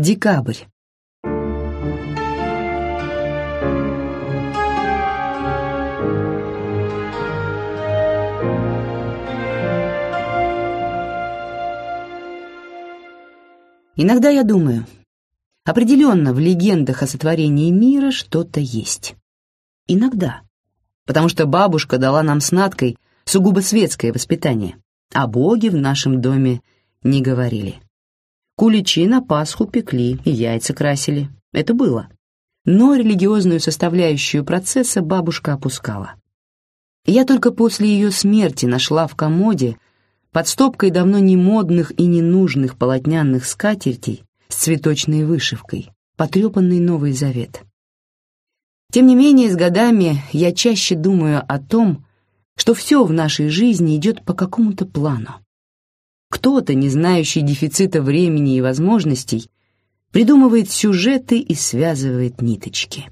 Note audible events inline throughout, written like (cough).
Декабрь. Иногда я думаю, определенно в легендах о сотворении мира что-то есть. Иногда. Потому что бабушка дала нам с Надкой сугубо светское воспитание, а боги в нашем доме не говорили. Куличи на Пасху пекли и яйца красили. Это было. Но религиозную составляющую процесса бабушка опускала. Я только после ее смерти нашла в комоде под стопкой давно не модных и ненужных полотняных скатертей с цветочной вышивкой, потрепанный Новый Завет. Тем не менее, с годами я чаще думаю о том, что все в нашей жизни идет по какому-то плану. Кто-то, не знающий дефицита времени и возможностей, придумывает сюжеты и связывает ниточки.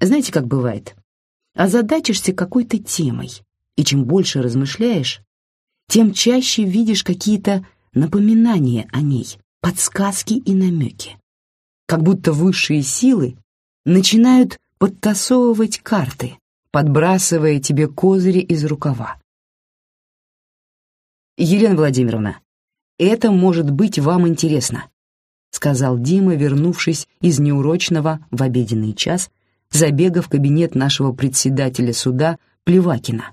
Знаете, как бывает? Озадачишься какой-то темой, и чем больше размышляешь, тем чаще видишь какие-то напоминания о ней, подсказки и намеки. Как будто высшие силы начинают подтасовывать карты, подбрасывая тебе козыри из рукава. «Елена Владимировна, это может быть вам интересно», сказал Дима, вернувшись из неурочного в обеденный час забега в кабинет нашего председателя суда Плевакина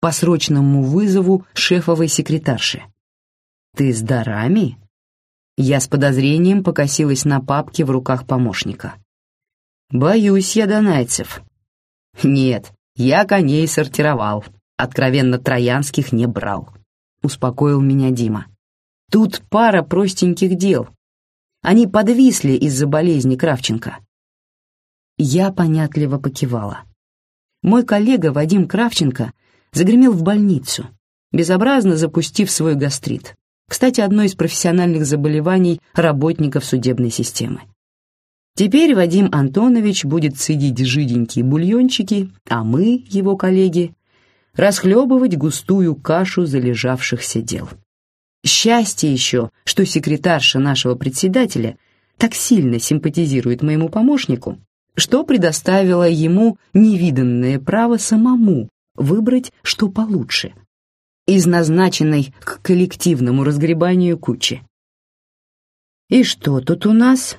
по срочному вызову шефовой секретарши. «Ты с дарами?» Я с подозрением покосилась на папке в руках помощника. «Боюсь я донайцев». «Нет, я коней сортировал, откровенно троянских не брал», — успокоил меня Дима. «Тут пара простеньких дел. Они подвисли из-за болезни Кравченко». Я понятливо покивала. Мой коллега Вадим Кравченко загремел в больницу, безобразно запустив свой гастрит. Кстати, одно из профессиональных заболеваний работников судебной системы. Теперь Вадим Антонович будет цедить жиденькие бульончики, а мы, его коллеги, расхлебывать густую кашу залежавшихся дел. Счастье еще, что секретарша нашего председателя так сильно симпатизирует моему помощнику, что предоставила ему невиданное право самому выбрать, что получше, из назначенной к коллективному разгребанию кучи. «И что тут у нас?»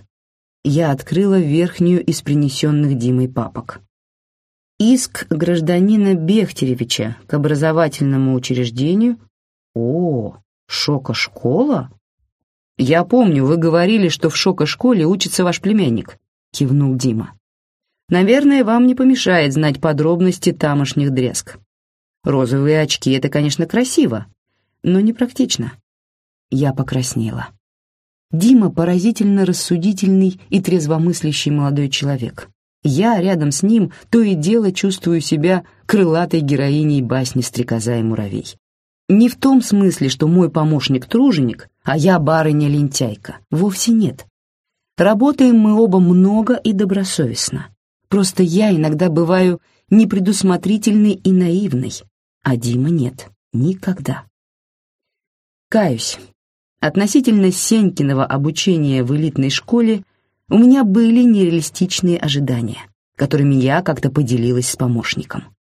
Я открыла верхнюю из принесенных Димой папок. Иск гражданина Бехтеревича к образовательному учреждению? О, шока-школа? Я помню, вы говорили, что в шока-школе учится ваш племянник, кивнул Дима. Наверное, вам не помешает знать подробности тамошних дреск. Розовые очки — это, конечно, красиво, но не практично. Я покраснела. Дима поразительно рассудительный и трезвомыслящий молодой человек. Я рядом с ним то и дело чувствую себя крылатой героиней басни «Стрекоза и муравей». Не в том смысле, что мой помощник труженик, а я барыня-лентяйка. Вовсе нет. Работаем мы оба много и добросовестно. Просто я иногда бываю непредусмотрительной и наивной, а Дима нет, никогда. Каюсь. Относительно Сенькиного обучения в элитной школе у меня были нереалистичные ожидания, которыми я как-то поделилась с помощником.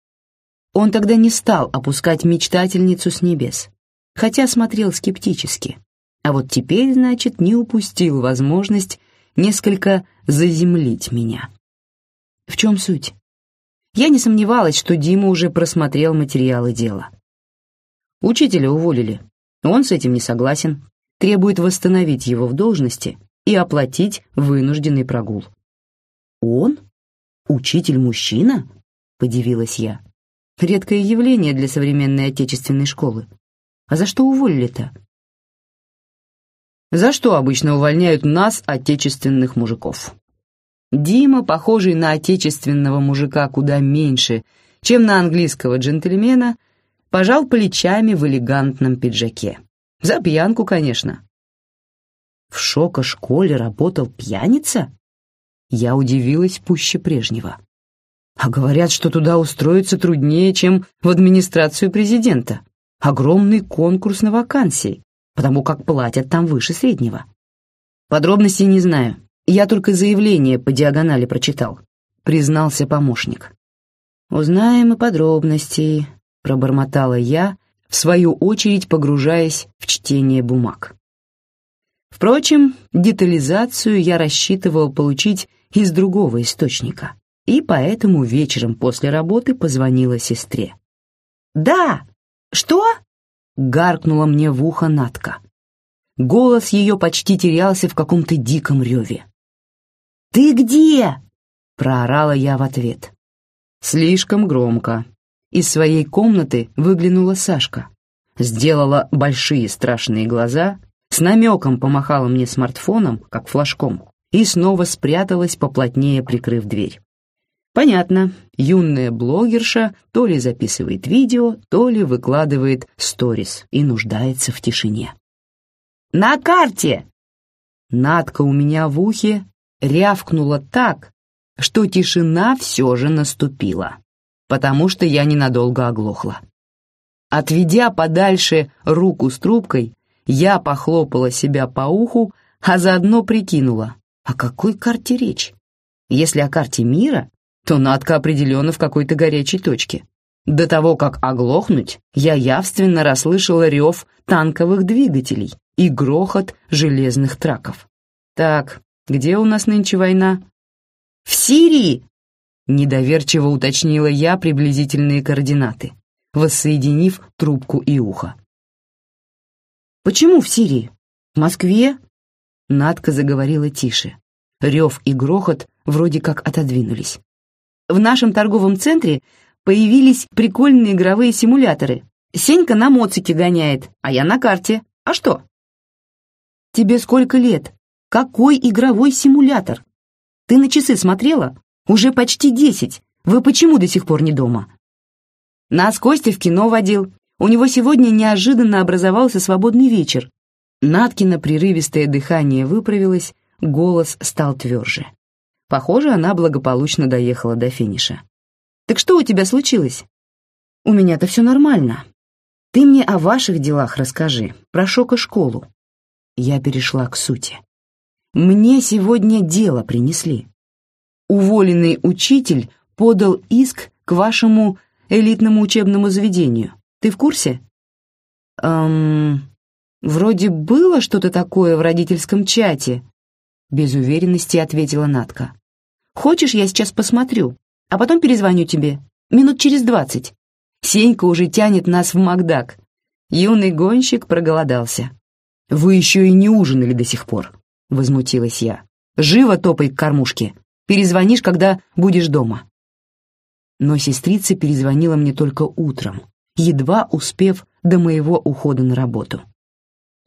Он тогда не стал опускать мечтательницу с небес, хотя смотрел скептически. А вот теперь, значит, не упустил возможность несколько заземлить меня. В чем суть? Я не сомневалась, что Дима уже просмотрел материалы дела. Учителя уволили. Он с этим не согласен, требует восстановить его в должности и оплатить вынужденный прогул. «Он? Учитель-мужчина?» — подивилась я. «Редкое явление для современной отечественной школы. А за что уволили-то?» «За что обычно увольняют нас, отечественных мужиков?» Дима, похожий на отечественного мужика куда меньше, чем на английского джентльмена, пожал плечами в элегантном пиджаке. За пьянку, конечно. В шока-школе работал пьяница? Я удивилась пуще прежнего. А говорят, что туда устроиться труднее, чем в администрацию президента. Огромный конкурс на вакансии, потому как платят там выше среднего. Подробностей не знаю. Я только заявление по диагонали прочитал, признался помощник. Узнаем и подробности, пробормотала я, в свою очередь погружаясь в чтение бумаг. Впрочем, детализацию я рассчитывал получить из другого источника, и поэтому вечером после работы позвонила сестре. «Да! Что?» — гаркнула мне в ухо Натка. Голос ее почти терялся в каком-то диком реве. «Ты где?» — проорала я в ответ. Слишком громко. Из своей комнаты выглянула Сашка. Сделала большие страшные глаза, с намеком помахала мне смартфоном, как флажком, и снова спряталась, поплотнее прикрыв дверь. Понятно, юная блогерша то ли записывает видео, то ли выкладывает сторис и нуждается в тишине. На карте!» Надка у меня в ухе рявкнула так, что тишина все же наступила, потому что я ненадолго оглохла. Отведя подальше руку с трубкой, я похлопала себя по уху, а заодно прикинула, о какой карте речь? Если о карте мира, то Надка определенно в какой-то горячей точке. До того, как оглохнуть, я явственно расслышала рев танковых двигателей и грохот железных траков. «Так, где у нас нынче война?» «В Сирии!» — недоверчиво уточнила я приблизительные координаты, воссоединив трубку и ухо. «Почему в Сирии? В Москве?» Надка заговорила тише. Рев и грохот вроде как отодвинулись. «В нашем торговом центре появились прикольные игровые симуляторы. Сенька на моцике гоняет, а я на карте. А что?» «Тебе сколько лет? Какой игровой симулятор? Ты на часы смотрела? Уже почти десять. Вы почему до сих пор не дома?» Нас Костя в кино водил. У него сегодня неожиданно образовался свободный вечер. Наткино прерывистое дыхание выправилось, голос стал тверже. Похоже, она благополучно доехала до финиша. Так что у тебя случилось?» «У меня-то все нормально. Ты мне о ваших делах расскажи, про шока-школу». Я перешла к сути. «Мне сегодня дело принесли. Уволенный учитель подал иск к вашему элитному учебному заведению. Ты в курсе?» «Эм... Вроде было что-то такое в родительском чате», — без уверенности ответила Натка. «Хочешь, я сейчас посмотрю?» а потом перезвоню тебе. Минут через двадцать. Сенька уже тянет нас в Макдак. Юный гонщик проголодался. «Вы еще и не ужинали до сих пор», — возмутилась я. «Живо топай к кормушке. Перезвонишь, когда будешь дома». Но сестрица перезвонила мне только утром, едва успев до моего ухода на работу.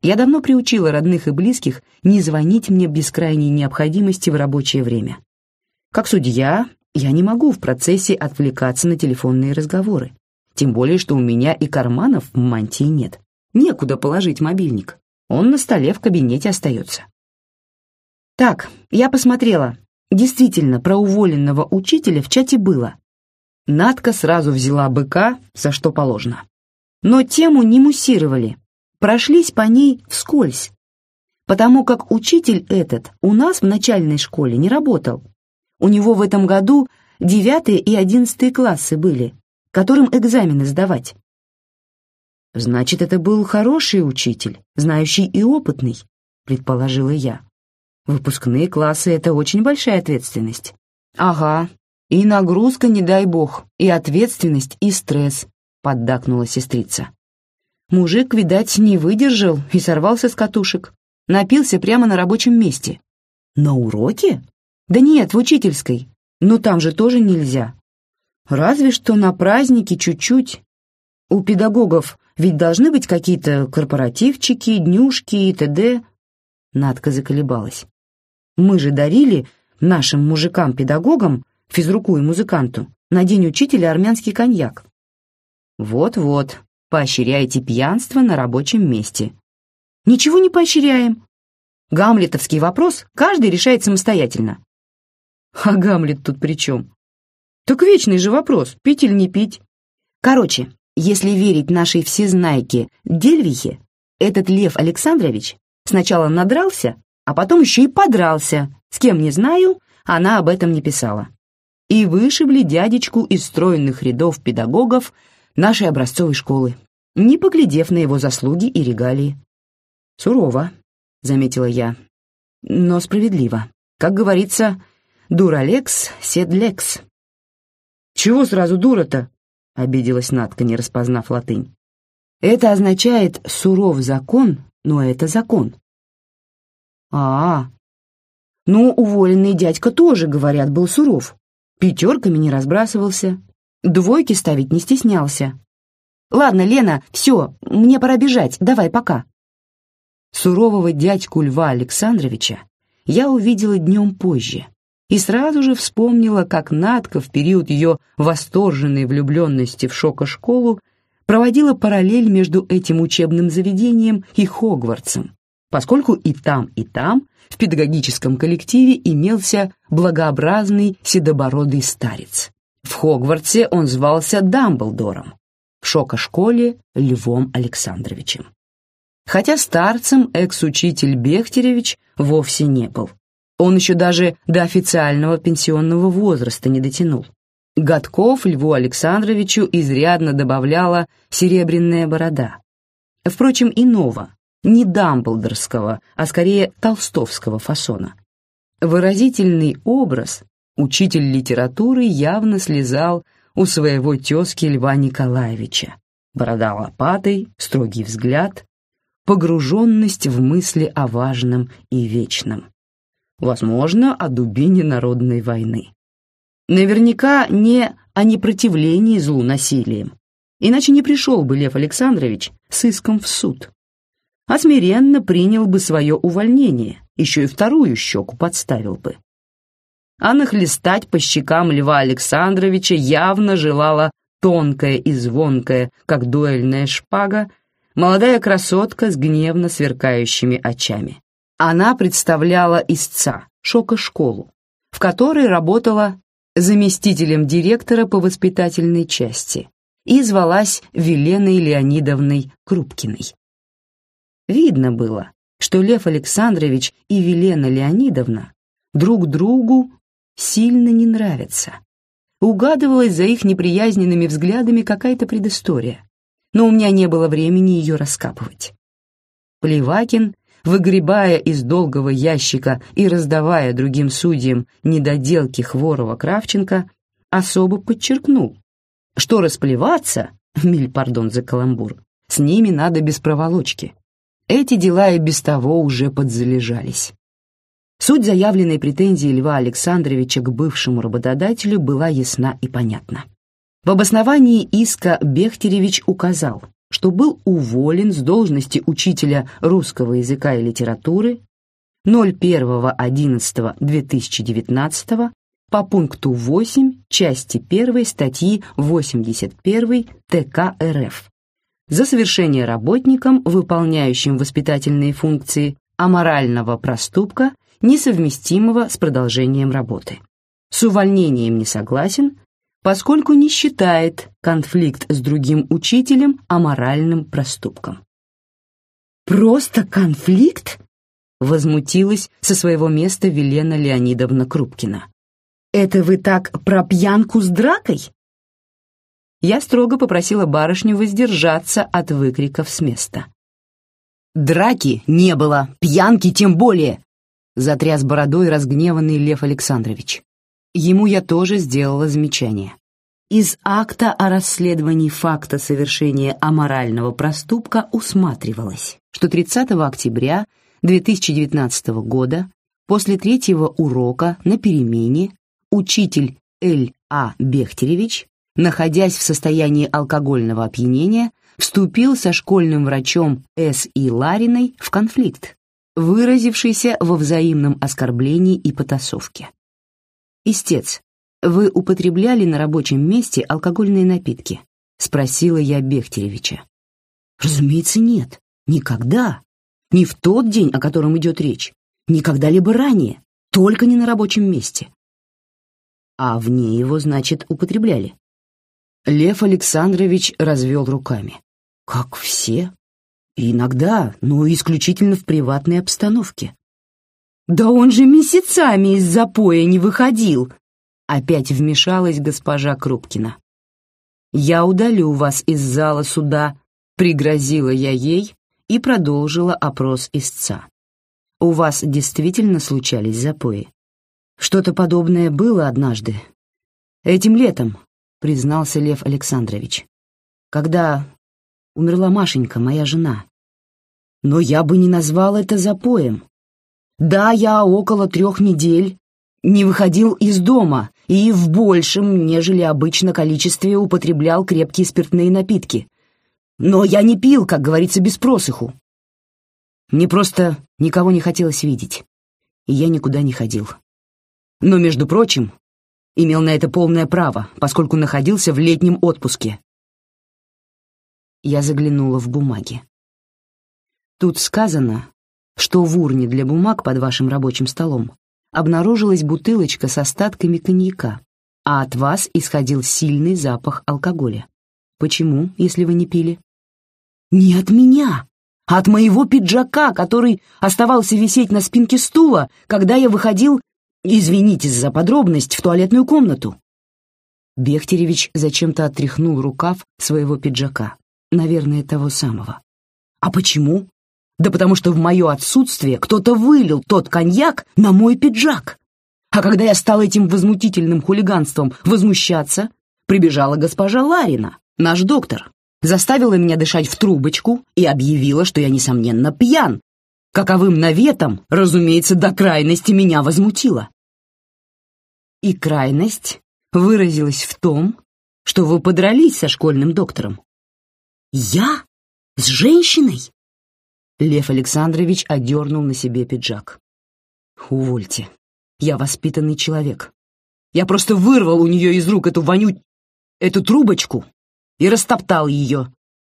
Я давно приучила родных и близких не звонить мне без крайней необходимости в рабочее время. Как судья, я не могу в процессе отвлекаться на телефонные разговоры. Тем более, что у меня и карманов в мантии нет. Некуда положить мобильник. Он на столе в кабинете остается. Так, я посмотрела. Действительно, про уволенного учителя в чате было. Надка сразу взяла быка, за что положено. Но тему не муссировали. Прошлись по ней вскользь. Потому как учитель этот у нас в начальной школе не работал, у него в этом году девятые и одиннадцатые классы были, которым экзамены сдавать. Значит, это был хороший учитель, знающий и опытный, предположила я. Выпускные классы — это очень большая ответственность. Ага, и нагрузка, не дай бог, и ответственность, и стресс, поддакнула сестрица. Мужик, видать, не выдержал и сорвался с катушек. Напился прямо на рабочем месте. На уроке? Да нет, в учительской. Но там же тоже нельзя. Разве что на праздники чуть-чуть. У педагогов ведь должны быть какие-то корпоративчики, днюшки и т.д. Надка заколебалась. Мы же дарили нашим мужикам-педагогам, физруку и музыканту, на день учителя армянский коньяк. Вот-вот, поощряйте пьянство на рабочем месте. Ничего не поощряем. Гамлетовский вопрос каждый решает самостоятельно. А Гамлет тут при чем? Так вечный же вопрос, пить или не пить. Короче, если верить нашей всезнайке Дельвихе, этот Лев Александрович сначала надрался, А потом еще и подрался. С кем не знаю, она об этом не писала. И вышибли дядечку из стройных рядов педагогов нашей образцовой школы, не поглядев на его заслуги и регалии. «Сурово», — заметила я, — «но справедливо. Как говорится, дуралекс, седлекс». «Чего сразу дура-то?» — обиделась Надка, не распознав латынь. «Это означает «суров закон», но это закон». «А, -а. ну, уволенный дядька тоже, говорят, был суров. Пятерками не разбрасывался, двойки ставить не стеснялся. Ладно, Лена, все, мне пора бежать, давай, пока». Сурового дядьку Льва Александровича я увидела днем позже и сразу же вспомнила, как Надка в период ее восторженной влюбленности в шока-школу проводила параллель между этим учебным заведением и Хогвартсом, поскольку и там, и там в педагогическом коллективе имелся благообразный седобородый старец. В Хогвартсе он звался Дамблдором, в шока-школе — Львом Александровичем. Хотя старцем экс-учитель Бехтеревич вовсе не был. Он еще даже до официального пенсионного возраста не дотянул. Годков Льву Александровичу изрядно добавляла серебряная борода. Впрочем, иного, не дамблдорского, а скорее толстовского фасона. Выразительный образ учитель литературы явно слезал у своего тезки Льва Николаевича. Борода лопатой, строгий взгляд, погруженность в мысли о важном и вечном. Возможно, о дубине народной войны. Наверняка не о непротивлении злу насилием, иначе не пришел бы Лев Александрович с иском в суд а смиренно принял бы свое увольнение, еще и вторую щеку подставил бы. А нахлестать по щекам Льва Александровича явно желала тонкая и звонкая, как дуэльная шпага, молодая красотка с гневно сверкающими очами. Она представляла истца, шока-школу, в которой работала заместителем директора по воспитательной части и звалась Веленой Леонидовной Крупкиной. Видно было, что Лев Александрович и Велена Леонидовна друг другу сильно не нравятся. Угадывалась за их неприязненными взглядами какая-то предыстория, но у меня не было времени ее раскапывать. Плевакин, выгребая из долгого ящика и раздавая другим судьям недоделки Хворова-Кравченко, особо подчеркнул, что расплеваться, (laughs) миль пардон за каламбур, с ними надо без проволочки. Эти дела и без того уже подзалежались. Суть заявленной претензии Льва Александровича к бывшему работодателю была ясна и понятна. В обосновании иска Бехтеревич указал, что был уволен с должности учителя русского языка и литературы 01.11.2019 по пункту 8 части 1 статьи 81 ТК РФ за совершение работником, выполняющим воспитательные функции, аморального проступка, несовместимого с продолжением работы. С увольнением не согласен, поскольку не считает конфликт с другим учителем аморальным проступком. «Просто конфликт?» — возмутилась со своего места Велена Леонидовна Крупкина. «Это вы так про пьянку с дракой?» Я строго попросила барышню воздержаться от выкриков с места. «Драки не было, пьянки тем более!» — затряс бородой разгневанный Лев Александрович. Ему я тоже сделала замечание. Из акта о расследовании факта совершения аморального проступка усматривалось, что 30 октября 2019 года после третьего урока на перемене учитель Л. А. Бехтеревич находясь в состоянии алкогольного опьянения, вступил со школьным врачом С. И. Лариной в конфликт, выразившийся во взаимном оскорблении и потасовке. «Истец, вы употребляли на рабочем месте алкогольные напитки?» — спросила я Бехтеревича. «Разумеется, нет. Никогда. Не в тот день, о котором идет речь. Никогда либо ранее. Только не на рабочем месте». «А вне его, значит, употребляли?» Лев Александрович развел руками. «Как все. иногда, но исключительно в приватной обстановке. Да он же месяцами из запоя не выходил!» Опять вмешалась госпожа Крупкина. «Я удалю вас из зала суда», — пригрозила я ей и продолжила опрос истца. «У вас действительно случались запои?» «Что-то подобное было однажды. Этим летом», — признался Лев Александрович. «Когда умерла Машенька, моя жена. Но я бы не назвал это запоем. Да, я около трех недель не выходил из дома и в большем, нежели обычно количестве употреблял крепкие спиртные напитки. Но я не пил, как говорится, без просыху. Мне просто никого не хотелось видеть, и я никуда не ходил. Но, между прочим, имел на это полное право, поскольку находился в летнем отпуске. Я заглянула в бумаги. Тут сказано, что в урне для бумаг под вашим рабочим столом обнаружилась бутылочка с остатками коньяка, а от вас исходил сильный запах алкоголя. Почему, если вы не пили? Не от меня, а от моего пиджака, который оставался висеть на спинке стула, когда я выходил, извините за подробность, в туалетную комнату. Бехтеревич зачем-то отряхнул рукав своего пиджака, наверное, того самого. А почему? Да потому что в мое отсутствие кто-то вылил тот коньяк на мой пиджак. А когда я стал этим возмутительным хулиганством возмущаться, прибежала госпожа Ларина, наш доктор, заставила меня дышать в трубочку и объявила, что я, несомненно, пьян. Каковым наветом, разумеется, до крайности меня возмутила. И крайность выразилась в том, что вы подрались со школьным доктором. Я? С женщиной? Лев Александрович одернул на себе пиджак. «Увольте. Я воспитанный человек. Я просто вырвал у нее из рук эту воню... эту трубочку и растоптал ее.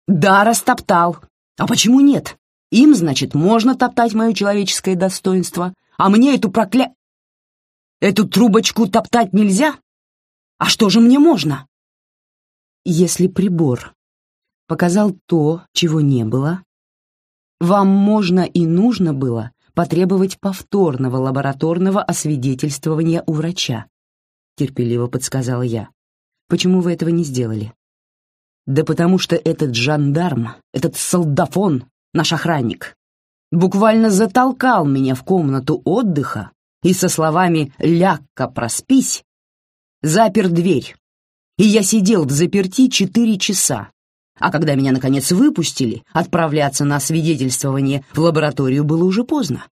Да, растоптал. А почему нет? Им, значит, можно топтать мое человеческое достоинство, а мне эту прокля... Эту трубочку топтать нельзя? А что же мне можно? Если прибор показал то, чего не было, вам можно и нужно было потребовать повторного лабораторного освидетельствования у врача, терпеливо подсказала я. Почему вы этого не сделали? Да потому что этот жандарм, этот солдафон, наш охранник, буквально затолкал меня в комнату отдыха и со словами «лягка, проспись» запер дверь. И я сидел в заперти четыре часа, а когда меня, наконец, выпустили, отправляться на свидетельствование в лабораторию было уже поздно.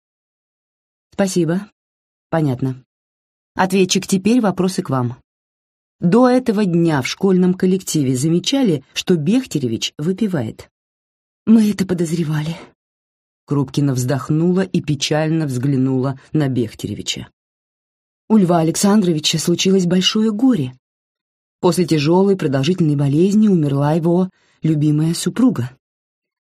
Спасибо. Понятно. Ответчик, теперь вопросы к вам. До этого дня в школьном коллективе замечали, что Бехтеревич выпивает. Мы это подозревали. Крупкина вздохнула и печально взглянула на Бехтеревича. У Льва Александровича случилось большое горе. После тяжелой продолжительной болезни умерла его любимая супруга.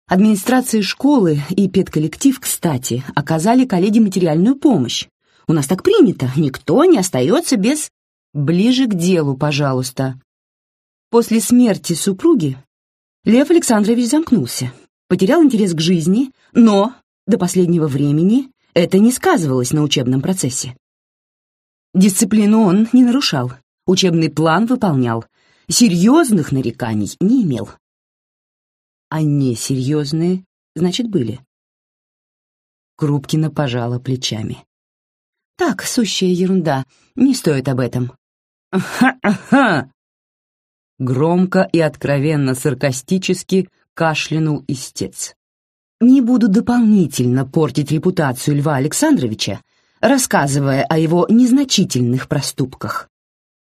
Администрация школы и педколлектив, кстати, оказали коллеге материальную помощь. У нас так принято, никто не остается без... Ближе к делу, пожалуйста. После смерти супруги Лев Александрович замкнулся, потерял интерес к жизни, но до последнего времени это не сказывалось на учебном процессе. Дисциплину он не нарушал, учебный план выполнял, серьезных нареканий не имел а несерьезные, значит, были. Крупкина пожала плечами. «Так, сущая ерунда, не стоит об этом». «Ха-ха-ха!» Громко и откровенно саркастически кашлянул истец. «Не буду дополнительно портить репутацию Льва Александровича, рассказывая о его незначительных проступках»,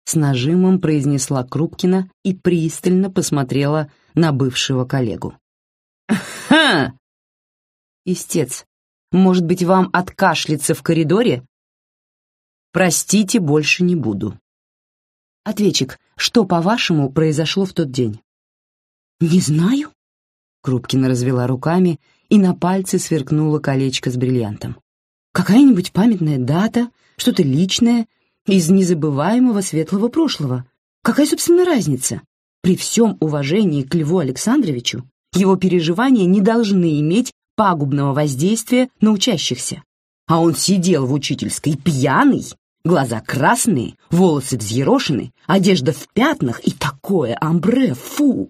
с нажимом произнесла Крупкина и пристально посмотрела на бывшего коллегу. «Ха!» «Истец, может быть, вам откашляться в коридоре?» «Простите, больше не буду». «Ответчик, что, по-вашему, произошло в тот день?» «Не знаю». Крупкина развела руками, и на пальце сверкнуло колечко с бриллиантом. «Какая-нибудь памятная дата, что-то личное, из незабываемого светлого прошлого. Какая, собственно, разница? При всем уважении к Льву Александровичу его переживания не должны иметь пагубного воздействия на учащихся. а он сидел в учительской пьяный, глаза красные, волосы взъерошены, одежда в пятнах и такое амбре, фу!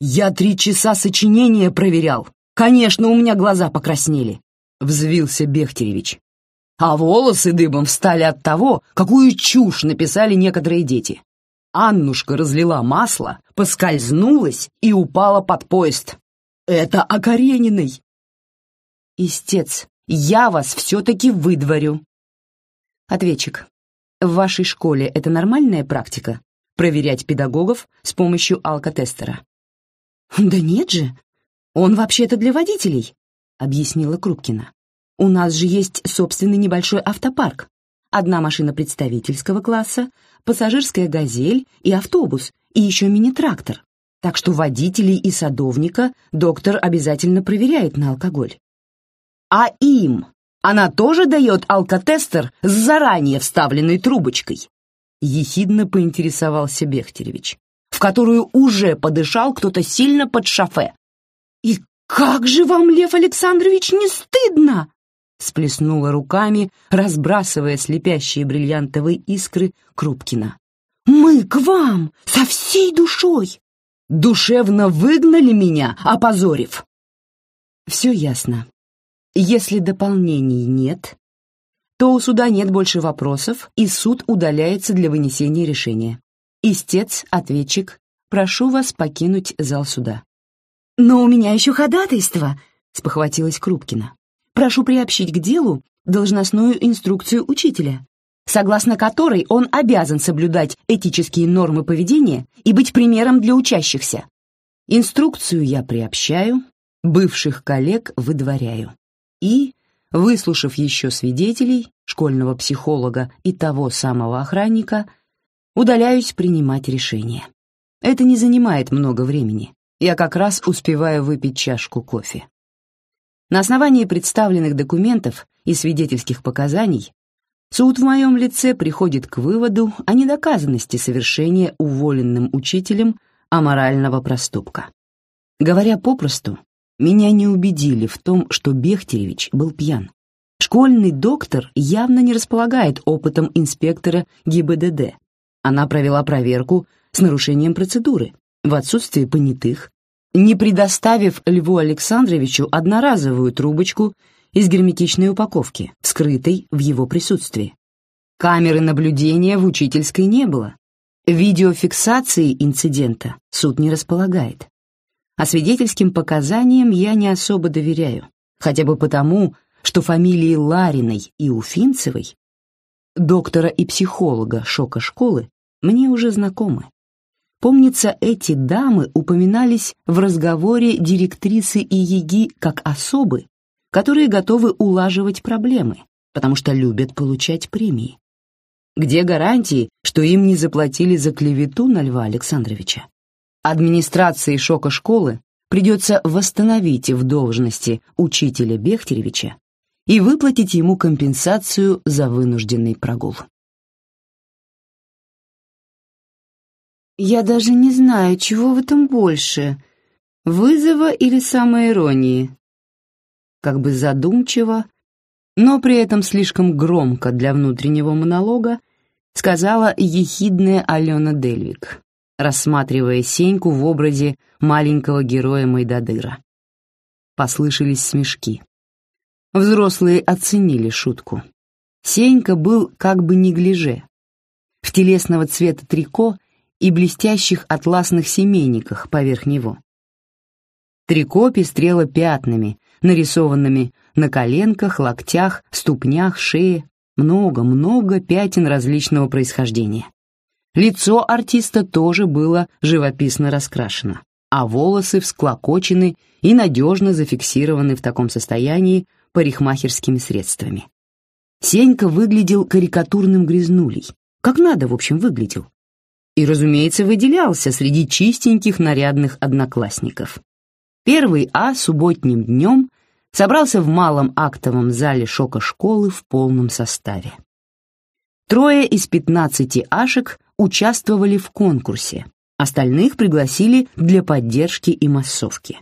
Я три часа сочинения проверял. Конечно, у меня глаза покраснели, — взвился Бехтеревич. А волосы дыбом встали от того, какую чушь написали некоторые дети. Аннушка разлила масло, поскользнулась и упала под поезд. Это о Карениной. Истец, я вас все-таки выдворю. Ответчик. В вашей школе это нормальная практика? Проверять педагогов с помощью алкотестера? Да нет же. Он вообще-то для водителей, объяснила Крупкина. У нас же есть собственный небольшой автопарк. Одна машина представительского класса, пассажирская «Газель» и автобус, и еще мини-трактор. Так что водителей и садовника доктор обязательно проверяет на алкоголь. А им она тоже дает алкотестер с заранее вставленной трубочкой? Ехидно поинтересовался Бехтеревич, которую уже подышал кто-то сильно под шофе. «И как же вам, Лев Александрович, не стыдно?» сплеснула руками, разбрасывая слепящие бриллиантовые искры Крупкина. «Мы к вам со всей душой! Душевно выгнали меня, опозорив!» «Все ясно. Если дополнений нет, то у суда нет больше вопросов, и суд удаляется для вынесения решения. Истец, ответчик, прошу вас покинуть зал суда». «Но у меня еще ходатайство», — спохватилась Крупкина прошу приобщить к делу должностную инструкцию учителя, согласно которой он обязан соблюдать этические нормы поведения и быть примером для учащихся. Инструкцию я приобщаю, бывших коллег выдворяю. И, выслушав еще свидетелей, школьного психолога и того самого охранника, удаляюсь принимать решение. Это не занимает много времени. Я как раз успеваю выпить чашку кофе. На основании представленных документов и свидетельских показаний суд в моем лице приходит к выводу о недоказанности совершения уволенным учителем аморального проступка. Говоря попросту, меня не убедили в том, что Бехтеревич был пьян. Школьный доктор явно не располагает опытом инспектора ГИБДД. Она провела проверку с нарушением процедуры, в отсутствие понятых, не предоставив Льву Александровичу одноразовую трубочку из герметичной упаковки, скрытой в его присутствии. Камеры наблюдения в учительской не было. Видеофиксации инцидента суд не располагает. А свидетельским показаниям я не особо доверяю, хотя бы потому, что фамилии Лариной и Уфимцевой, доктора и психолога шока школы, мне уже знакомы. Помнится, эти дамы упоминались в разговоре директрисы и еги как особы, которые готовы улаживать проблемы, потому что любят получать премии. Где гарантии, что им не заплатили за клевету на Льва Александровича? Администрации шока школы придется восстановить в должности учителя Бехтеревича и выплатить ему компенсацию за вынужденный прогул. Я даже не знаю, чего в этом больше — вызова или самоиронии. Как бы задумчиво, но при этом слишком громко для внутреннего монолога, сказала ехидная Алена Дельвик, рассматривая Сеньку в образе маленького героя Майдадыра. Послышались смешки. Взрослые оценили шутку. Сенька был как бы неглиже. В телесного цвета трико — и блестящих атласных семейниках поверх него. Трико пестрело пятнами, нарисованными на коленках, локтях, ступнях, шее, много-много пятен различного происхождения. Лицо артиста тоже было живописно раскрашено, а волосы всклокочены и надежно зафиксированы в таком состоянии парикмахерскими средствами. Сенька выглядел карикатурным грязнулей, как надо, в общем, выглядел, и, разумеется, выделялся среди чистеньких нарядных одноклассников. Первый А субботним днем собрался в малом актовом зале шока школы в полном составе. Трое из пятнадцати ашек участвовали в конкурсе, остальных пригласили для поддержки и массовки.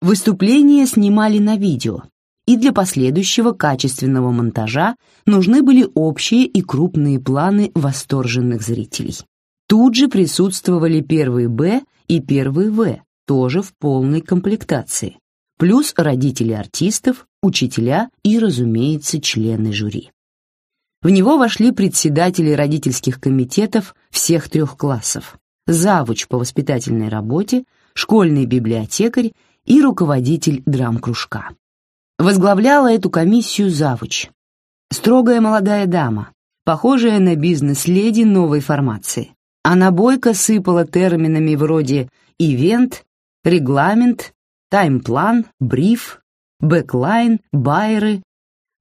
Выступления снимали на видео, и для последующего качественного монтажа нужны были общие и крупные планы восторженных зрителей. Тут же присутствовали первый «Б» и первый «В», тоже в полной комплектации, плюс родители артистов, учителя и, разумеется, члены жюри. В него вошли председатели родительских комитетов всех трех классов, завуч по воспитательной работе, школьный библиотекарь и руководитель драм-кружка. Возглавляла эту комиссию завуч, строгая молодая дама, похожая на бизнес-леди новой формации. Она бойко сыпала терминами вроде «ивент», «регламент», «таймплан», «бриф», «бэклайн», «байеры».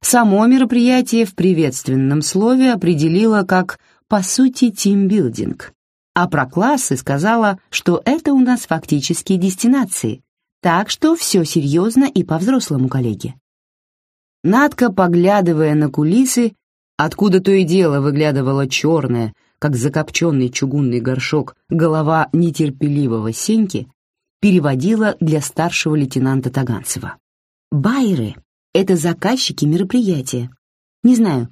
Само мероприятие в приветственном слове определила как «по сути тимбилдинг», а про классы сказала, что это у нас фактически дестинации, так что все серьезно и по-взрослому, коллеги. Надка, поглядывая на кулисы, откуда то и дело выглядывала черная, как закопченный чугунный горшок, голова нетерпеливого Сеньки, переводила для старшего лейтенанта Таганцева. «Байеры — это заказчики мероприятия. Не знаю.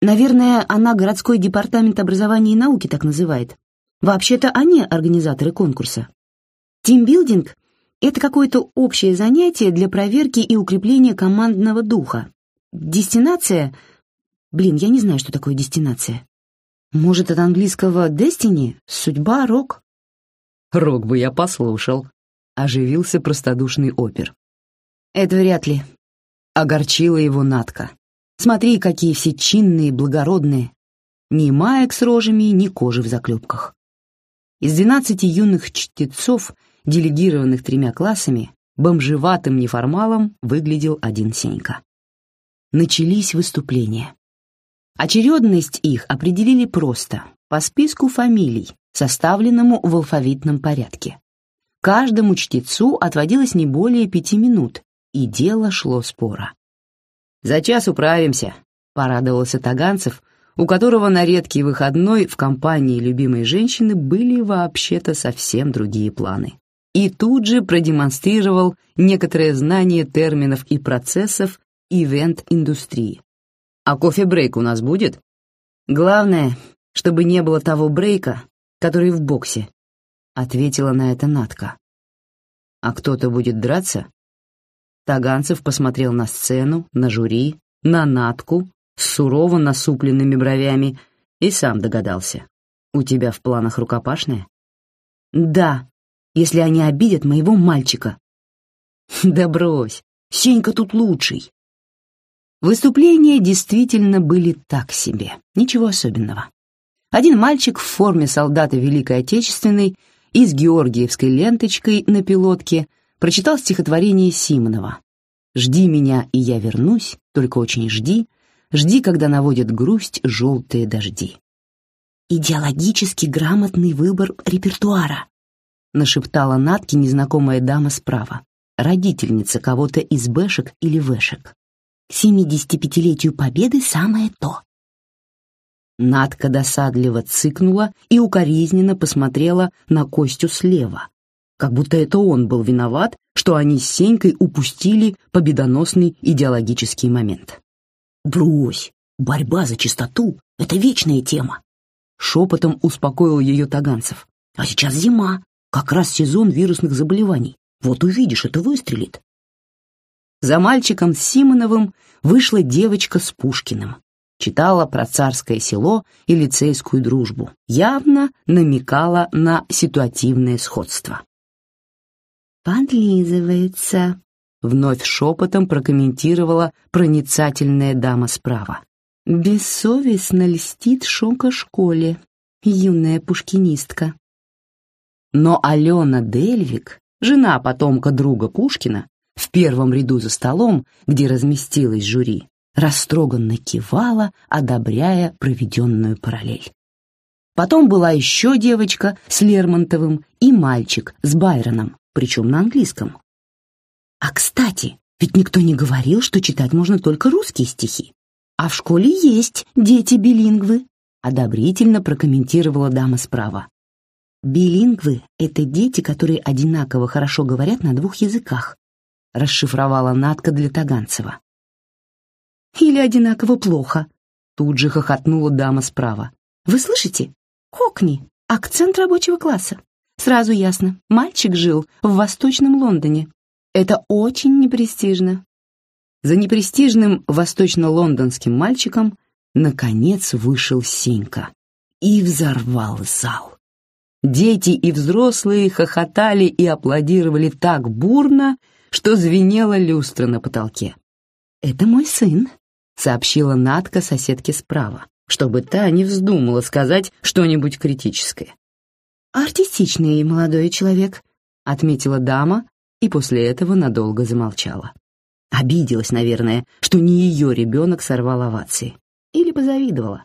Наверное, она городской департамент образования и науки так называет. Вообще-то они организаторы конкурса. Тимбилдинг — это какое-то общее занятие для проверки и укрепления командного духа. Дестинация... Блин, я не знаю, что такое дестинация. Может, от английского «destiny» — судьба, рок? Рок бы я послушал. Оживился простодушный опер. Это вряд ли. Огорчила его Натка. Смотри, какие все чинные, благородные. Ни маек с рожами, ни кожи в заклепках. Из двенадцати юных чтецов, делегированных тремя классами, бомжеватым неформалом выглядел один Сенька. Начались выступления. Очередность их определили просто, по списку фамилий, составленному в алфавитном порядке. Каждому чтецу отводилось не более пяти минут, и дело шло спора. «За час управимся», — порадовался Таганцев, у которого на редкий выходной в компании любимой женщины были вообще-то совсем другие планы. И тут же продемонстрировал некоторое знание терминов и процессов ивент-индустрии. «А кофе-брейк у нас будет?» «Главное, чтобы не было того брейка, который в боксе», — ответила на это Натка. «А кто-то будет драться?» Таганцев посмотрел на сцену, на жюри, на Натку, с сурово насупленными бровями, и сам догадался. «У тебя в планах рукопашная?» «Да, если они обидят моего мальчика». (laughs) «Да брось, Сенька тут лучший». Выступления действительно были так себе, ничего особенного. Один мальчик в форме солдата Великой Отечественной и с георгиевской ленточкой на пилотке прочитал стихотворение Симонова «Жди меня, и я вернусь, только очень жди, Жди, когда наводят грусть желтые дожди. «Идеологически грамотный выбор репертуара», — нашептала Натке незнакомая дама справа, родительница кого-то из бэшек или вэшек. «К 75-летию Победы самое то». Натка досадливо цыкнула и укоризненно посмотрела на Костю слева, как будто это он был виноват, что они с Сенькой упустили победоносный идеологический момент. «Брось, борьба за чистоту — это вечная тема!» Шепотом успокоил ее Таганцев. «А сейчас зима, как раз сезон вирусных заболеваний. Вот увидишь, это выстрелит». За мальчиком Симоновым вышла девочка с Пушкиным. Читала про царское село и лицейскую дружбу, явно намекала на ситуативное сходство. «Подлизывается», Вновь шепотом прокомментировала проницательная дама справа. «Бессовестно льстит Шока школе, юная пушкинистка». Но Алена Дельвик, жена потомка друга Пушкина, в первом ряду за столом, где разместилась жюри, растроганно кивала, одобряя проведенную параллель. Потом была еще девочка с Лермонтовым и мальчик с Байроном, причем на английском. А, кстати, ведь никто не говорил, что читать можно только русские стихи. А в школе есть дети-билингвы, одобрительно прокомментировала дама справа. Билингвы — это дети, которые одинаково хорошо говорят на двух языках, расшифровала Натка для Таганцева. «Или одинаково плохо», — тут же хохотнула дама справа. «Вы слышите? Кокни, акцент рабочего класса. Сразу ясно, мальчик жил в Восточном Лондоне. Это очень непрестижно». За непрестижным восточно-лондонским мальчиком наконец вышел Сенька и взорвал зал. Дети и взрослые хохотали и аплодировали так бурно, что звенела люстра на потолке. «Это мой сын», — сообщила Натка соседке справа, чтобы та не вздумала сказать что-нибудь критическое. «Артистичный молодой человек», — отметила дама и после этого надолго замолчала. Обиделась, наверное, что не ее ребенок сорвал овации. Или позавидовала.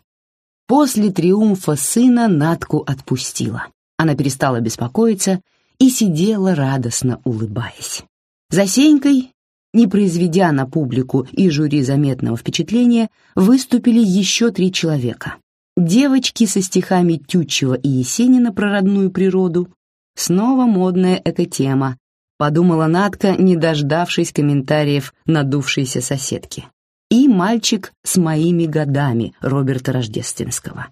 После триумфа сына Натку отпустила. Она перестала беспокоиться и сидела радостно улыбаясь. За Сенькой, не произведя на публику и жюри заметного впечатления, выступили еще три человека. Девочки со стихами Тютчева и Есенина про родную природу, снова модная экотема, подумала Надка, не дождавшись комментариев надувшейся соседки. И мальчик с моими годами Роберта Рождественского.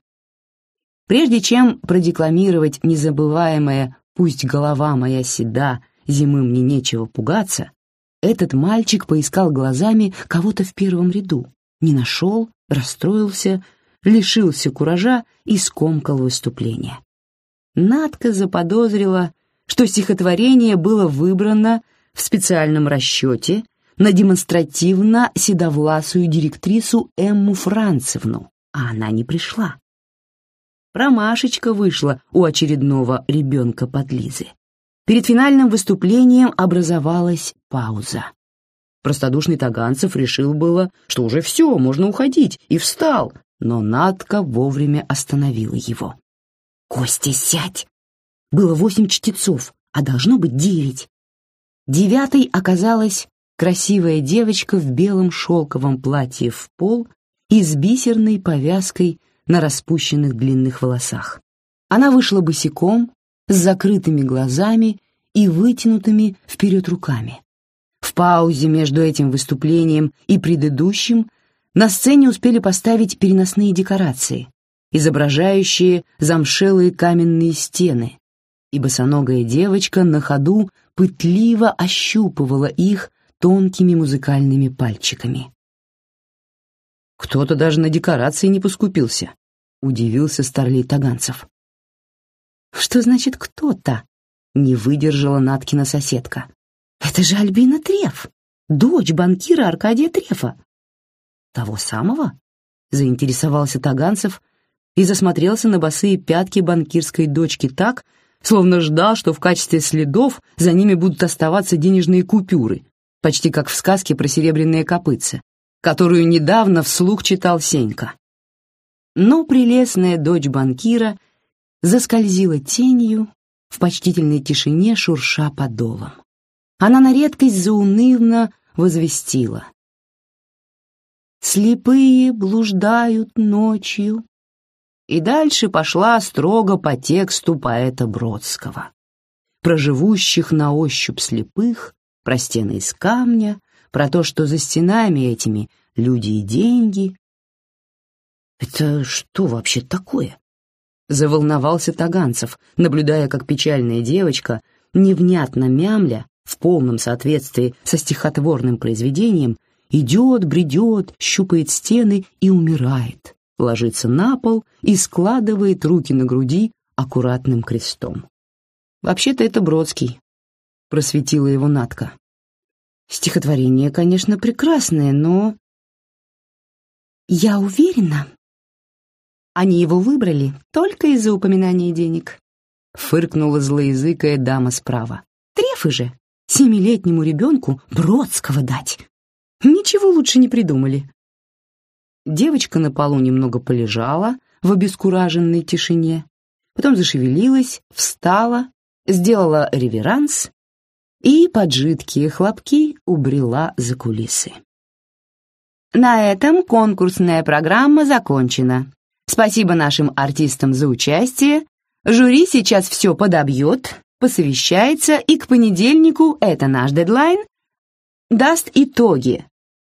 Прежде чем продекламировать незабываемое «Пусть голова моя седа, зимы мне нечего пугаться», этот мальчик поискал глазами кого-то в первом ряду, не нашел, расстроился, лишился куража и скомкал выступление. Надка заподозрила, что стихотворение было выбрано в специальном расчете на демонстративно седовласую директрису Эмму Францевну, а она не пришла. Промашечка вышла у очередного ребенка подлизы. Перед финальным выступлением образовалась пауза. Простодушный Таганцев решил было, что уже все, можно уходить, и встал, но Надка вовремя остановила его. «Костя, сядь! Было восемь чтецов, а должно быть девять». Девятой оказалась красивая девочка в белом шелковом платье в пол и с бисерной повязкой на распущенных длинных волосах. Она вышла босиком, с закрытыми глазами и вытянутыми вперед руками. В паузе между этим выступлением и предыдущим на сцене успели поставить переносные декорации, изображающие замшелые каменные стены, и босоногая девочка на ходу пытливо ощупывала их тонкими музыкальными пальчиками. Кто-то даже на декорации не поскупился. — удивился старлей Таганцев. «Что значит «кто-то»?» — не выдержала Наткина соседка. «Это же Альбина Треф, дочь банкира Аркадия Трефа». «Того самого?» — заинтересовался Таганцев и засмотрелся на босые пятки банкирской дочки так, словно ждал, что в качестве следов за ними будут оставаться денежные купюры, почти как в сказке про серебряные копытца, которую недавно вслух читал Сенька но прелестная дочь банкира заскользила тенью в почтительной тишине, шурша подолом. Она на редкость заунывно возвестила. «Слепые блуждают ночью». И дальше пошла строго по тексту поэта Бродского. Про живущих на ощупь слепых, про стены из камня, про то, что за стенами этими люди и деньги, «Это что вообще такое?» Заволновался Таганцев, наблюдая, как печальная девочка, невнятно мямля, в полном соответствии со стихотворным произведением, идет, бредет, щупает стены и умирает, ложится на пол и складывает руки на груди аккуратным крестом. «Вообще-то это Бродский», — просветила его Натка. «Стихотворение, конечно, прекрасное, но...» «Я уверена, они его выбрали только из-за упоминания денег. Фыркнула злоязыкая дама справа. Трефы же! Семилетнему ребенку Бродского дать! Ничего лучше не придумали. Девочка на полу немного полежала в обескураженной тишине, потом зашевелилась, встала, сделала реверанс и под жидкие хлопки убрела за кулисы. На этом конкурсная программа закончена. Спасибо нашим артистам за участие. Жюри сейчас все подобьет, посовещается, и к понедельнику, это наш дедлайн, даст итоги»,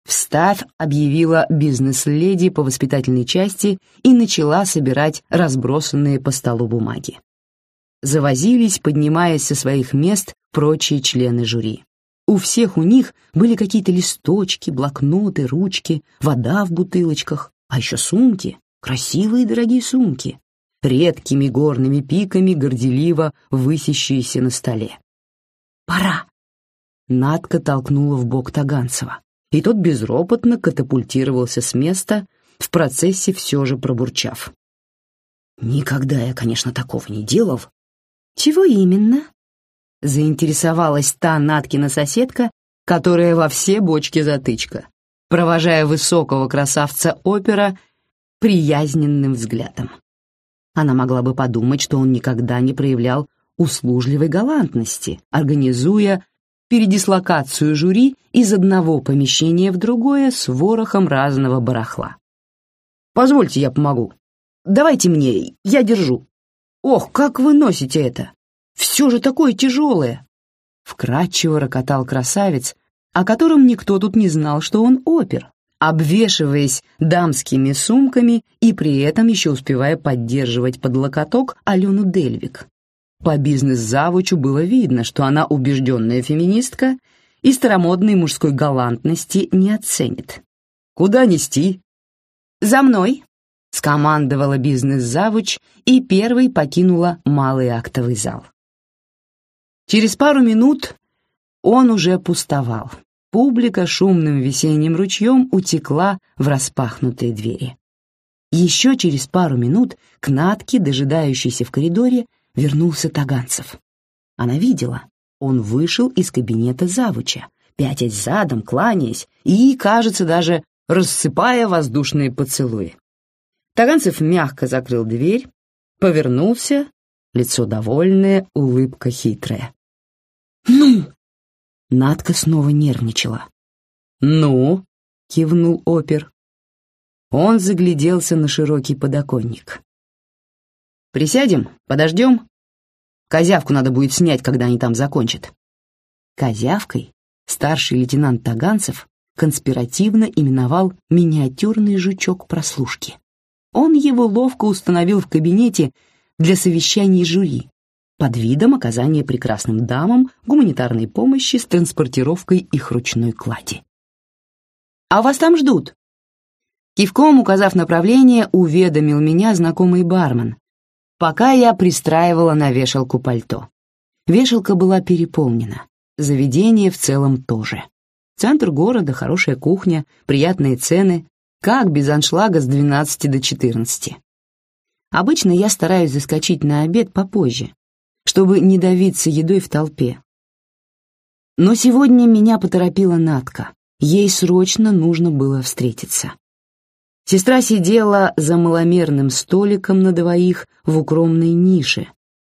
встав, объявила бизнес-леди по воспитательной части и начала собирать разбросанные по столу бумаги. Завозились, поднимаясь со своих мест, прочие члены жюри. У всех у них были какие-то листочки, блокноты, ручки, вода в бутылочках, а еще сумки, красивые дорогие сумки, редкими горными пиками горделиво высящиеся на столе. «Пора!» Надка толкнула в бок Таганцева, и тот безропотно катапультировался с места, в процессе все же пробурчав. «Никогда я, конечно, такого не делал». «Чего именно?» — заинтересовалась та Наткина соседка, которая во все бочки затычка, провожая высокого красавца опера приязненным взглядом. Она могла бы подумать, что он никогда не проявлял услужливой галантности, организуя передислокацию жюри из одного помещения в другое с ворохом разного барахла. «Позвольте, я помогу. Давайте мне, я держу. Ох, как вы носите это! Все же такое тяжелое!» Вкратчиво рокотал красавец, о котором никто тут не знал, что он опер, обвешиваясь дамскими сумками и при этом еще успевая поддерживать под локоток Алену Дельвик. По бизнес-завучу было видно, что она убежденная феминистка и старомодной мужской галантности не оценит. «Куда нести?» «За мной», — скомандовала бизнес-завуч и первой покинула малый актовый зал. Через пару минут он уже пустовал публика шумным весенним ручьем утекла в распахнутые двери. Еще через пару минут к Натке, дожидающейся в коридоре, вернулся Таганцев. Она видела, он вышел из кабинета завуча, пятясь задом, кланяясь и, кажется, даже рассыпая воздушные поцелуи. Таганцев мягко закрыл дверь, повернулся, лицо довольное, улыбка хитрая. «Ну, Надка снова нервничала. «Ну?» — кивнул опер. Он загляделся на широкий подоконник. «Присядем? Подождем? Козявку надо будет снять, когда они там закончат». Козявкой старший лейтенант Таганцев конспиративно именовал миниатюрный жучок прослушки. Он его ловко установил в кабинете для совещаний жюри, под видом оказания прекрасным дамам гуманитарной помощи с транспортировкой их ручной клади. «А вас там ждут!» Кивком, указав направление, уведомил меня знакомый бармен, пока я пристраивала на вешалку пальто. Вешалка была переполнена, заведение в целом тоже. Центр города, хорошая кухня, приятные цены, как без аншлага с 12 до 14. Обычно я стараюсь заскочить на обед попозже, чтобы не давиться едой в толпе. Но сегодня меня поторопила Натка. Ей срочно нужно было встретиться. Сестра сидела за маломерным столиком на двоих в укромной нише,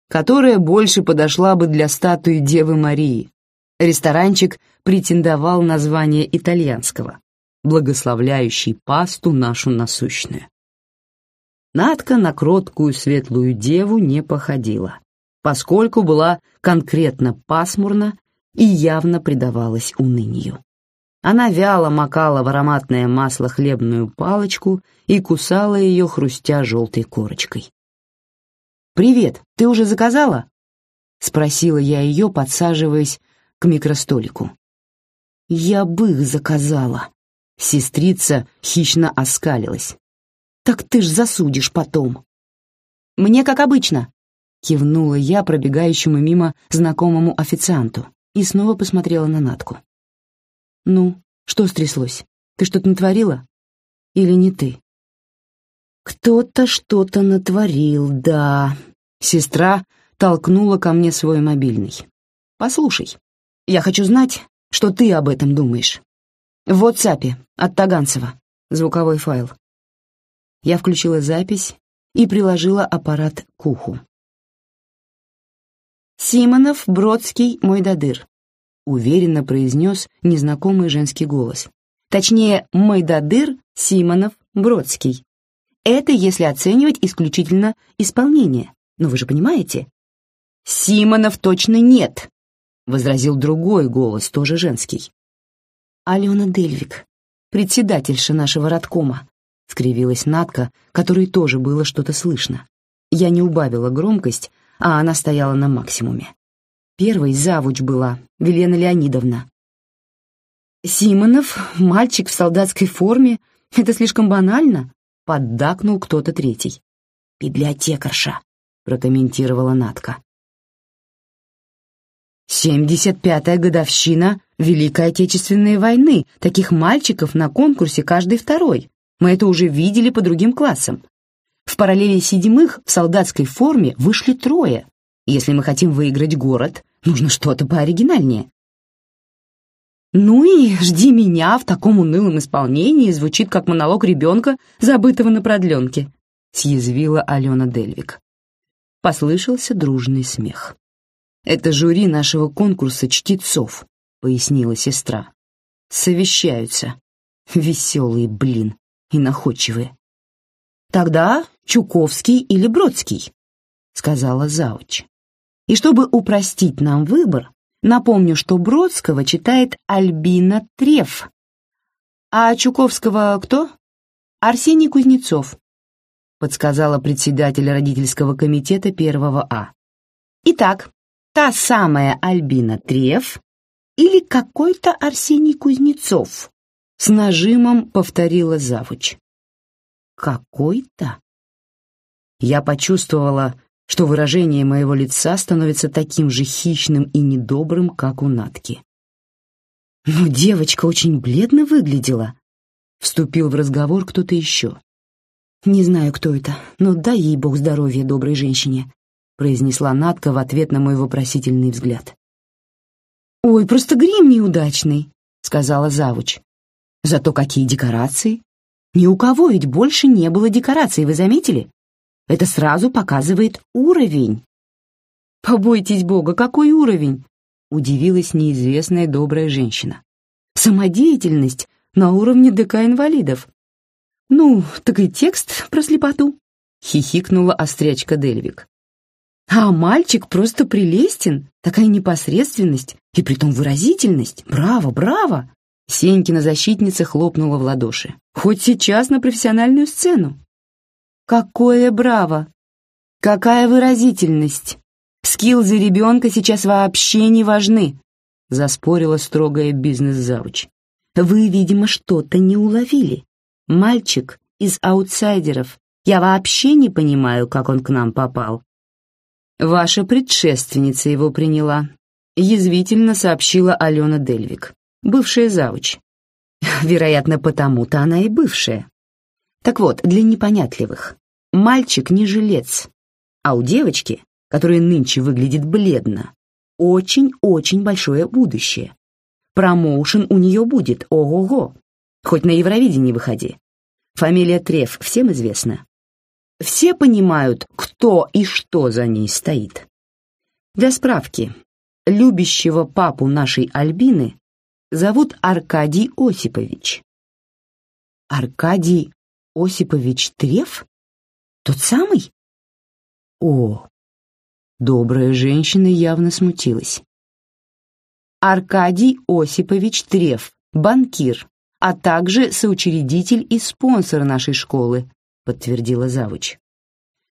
которая больше подошла бы для статуи Девы Марии. Ресторанчик претендовал на звание итальянского, благословляющий пасту нашу насущную. Надка на кроткую светлую деву не походила поскольку была конкретно пасмурна и явно предавалась унынию. Она вяло макала в ароматное масло хлебную палочку и кусала ее, хрустя желтой корочкой. «Привет, ты уже заказала?» — спросила я ее, подсаживаясь к микростолику. «Я бы их заказала», — сестрица хищно оскалилась. «Так ты ж засудишь потом». «Мне как обычно», Кивнула я пробегающему мимо знакомому официанту и снова посмотрела на Натку. «Ну, что стряслось? Ты что-то натворила? Или не ты?» «Кто-то что-то натворил, да». Сестра толкнула ко мне свой мобильный. «Послушай, я хочу знать, что ты об этом думаешь. В WhatsApp от Таганцева. Звуковой файл». Я включила запись и приложила аппарат к уху. «Симонов, Бродский, мой дадыр», — уверенно произнес незнакомый женский голос. Точнее, мой дадыр, Симонов, Бродский. Это если оценивать исключительно исполнение. Но вы же понимаете? «Симонов точно нет», — возразил другой голос, тоже женский. Алена Дельвик, председательша нашего родкома», — скривилась Натка, которой тоже было что-то слышно. Я не убавила громкость, а она стояла на максимуме. Первой завуч была, Велена Леонидовна. «Симонов, мальчик в солдатской форме, это слишком банально», — поддакнул кто-то третий. «Библиотекарша», — прокомментировала Натка. «Семьдесят пятая годовщина Великой Отечественной войны. Таких мальчиков на конкурсе каждый второй. Мы это уже видели по другим классам. В параллели седьмых в солдатской форме вышли трое. Если мы хотим выиграть город, нужно что-то пооригинальнее. «Ну и жди меня» в таком унылом исполнении звучит как монолог ребенка, забытого на продленке, — съязвила Алена Дельвик. Послышался дружный смех. «Это жюри нашего конкурса чтецов», — пояснила сестра. «Совещаются. Веселые, блин, и находчивые». «Тогда Чуковский или Бродский», — сказала Зауч. «И чтобы упростить нам выбор, напомню, что Бродского читает Альбина Треф, а Чуковского кто? Арсений Кузнецов», — подсказала председатель родительского комитета первого А. «Итак, та самая Альбина Треф или какой-то Арсений Кузнецов?» С нажимом повторила завуч. «Какой-то?» Я почувствовала, что выражение моего лица становится таким же хищным и недобрым, как у Натки. «Но девочка очень бледно выглядела», — вступил в разговор кто-то еще. «Не знаю, кто это, но дай ей бог здоровья доброй женщине», — произнесла Натка в ответ на мой вопросительный взгляд. «Ой, просто грим неудачный», — сказала завуч. «Зато какие декорации! Ни у кого ведь больше не было декораций, вы заметили? Это сразу показывает уровень. «Побойтесь Бога, какой уровень?» — удивилась неизвестная добрая женщина. «Самодеятельность на уровне ДК инвалидов». «Ну, так и текст про слепоту», — хихикнула острячка Дельвик. «А мальчик просто прелестен, такая непосредственность и притом выразительность. Браво, браво!» Сенькина защитница хлопнула в ладоши. «Хоть сейчас на профессиональную сцену». «Какое браво! Какая выразительность! Скиллзы ребенка сейчас вообще не важны!» заспорила строгая бизнес-завуч. «Вы, видимо, что-то не уловили. Мальчик из аутсайдеров. Я вообще не понимаю, как он к нам попал». «Ваша предшественница его приняла», — язвительно сообщила Алена Дельвик бывшая завуч. Вероятно, потому-то она и бывшая. Так вот, для непонятливых. Мальчик не жилец, а у девочки, которая нынче выглядит бледно, очень-очень большое будущее. Промоушен у нее будет, ого-го. Хоть на Евровидении выходи. Фамилия Треф всем известна. Все понимают, кто и что за ней стоит. Для справки, любящего папу нашей Альбины зовут Аркадий Осипович. Аркадий Осипович Треф? Тот самый? О, добрая женщина явно смутилась. Аркадий Осипович Треф, банкир, а также соучредитель и спонсор нашей школы, подтвердила завуч.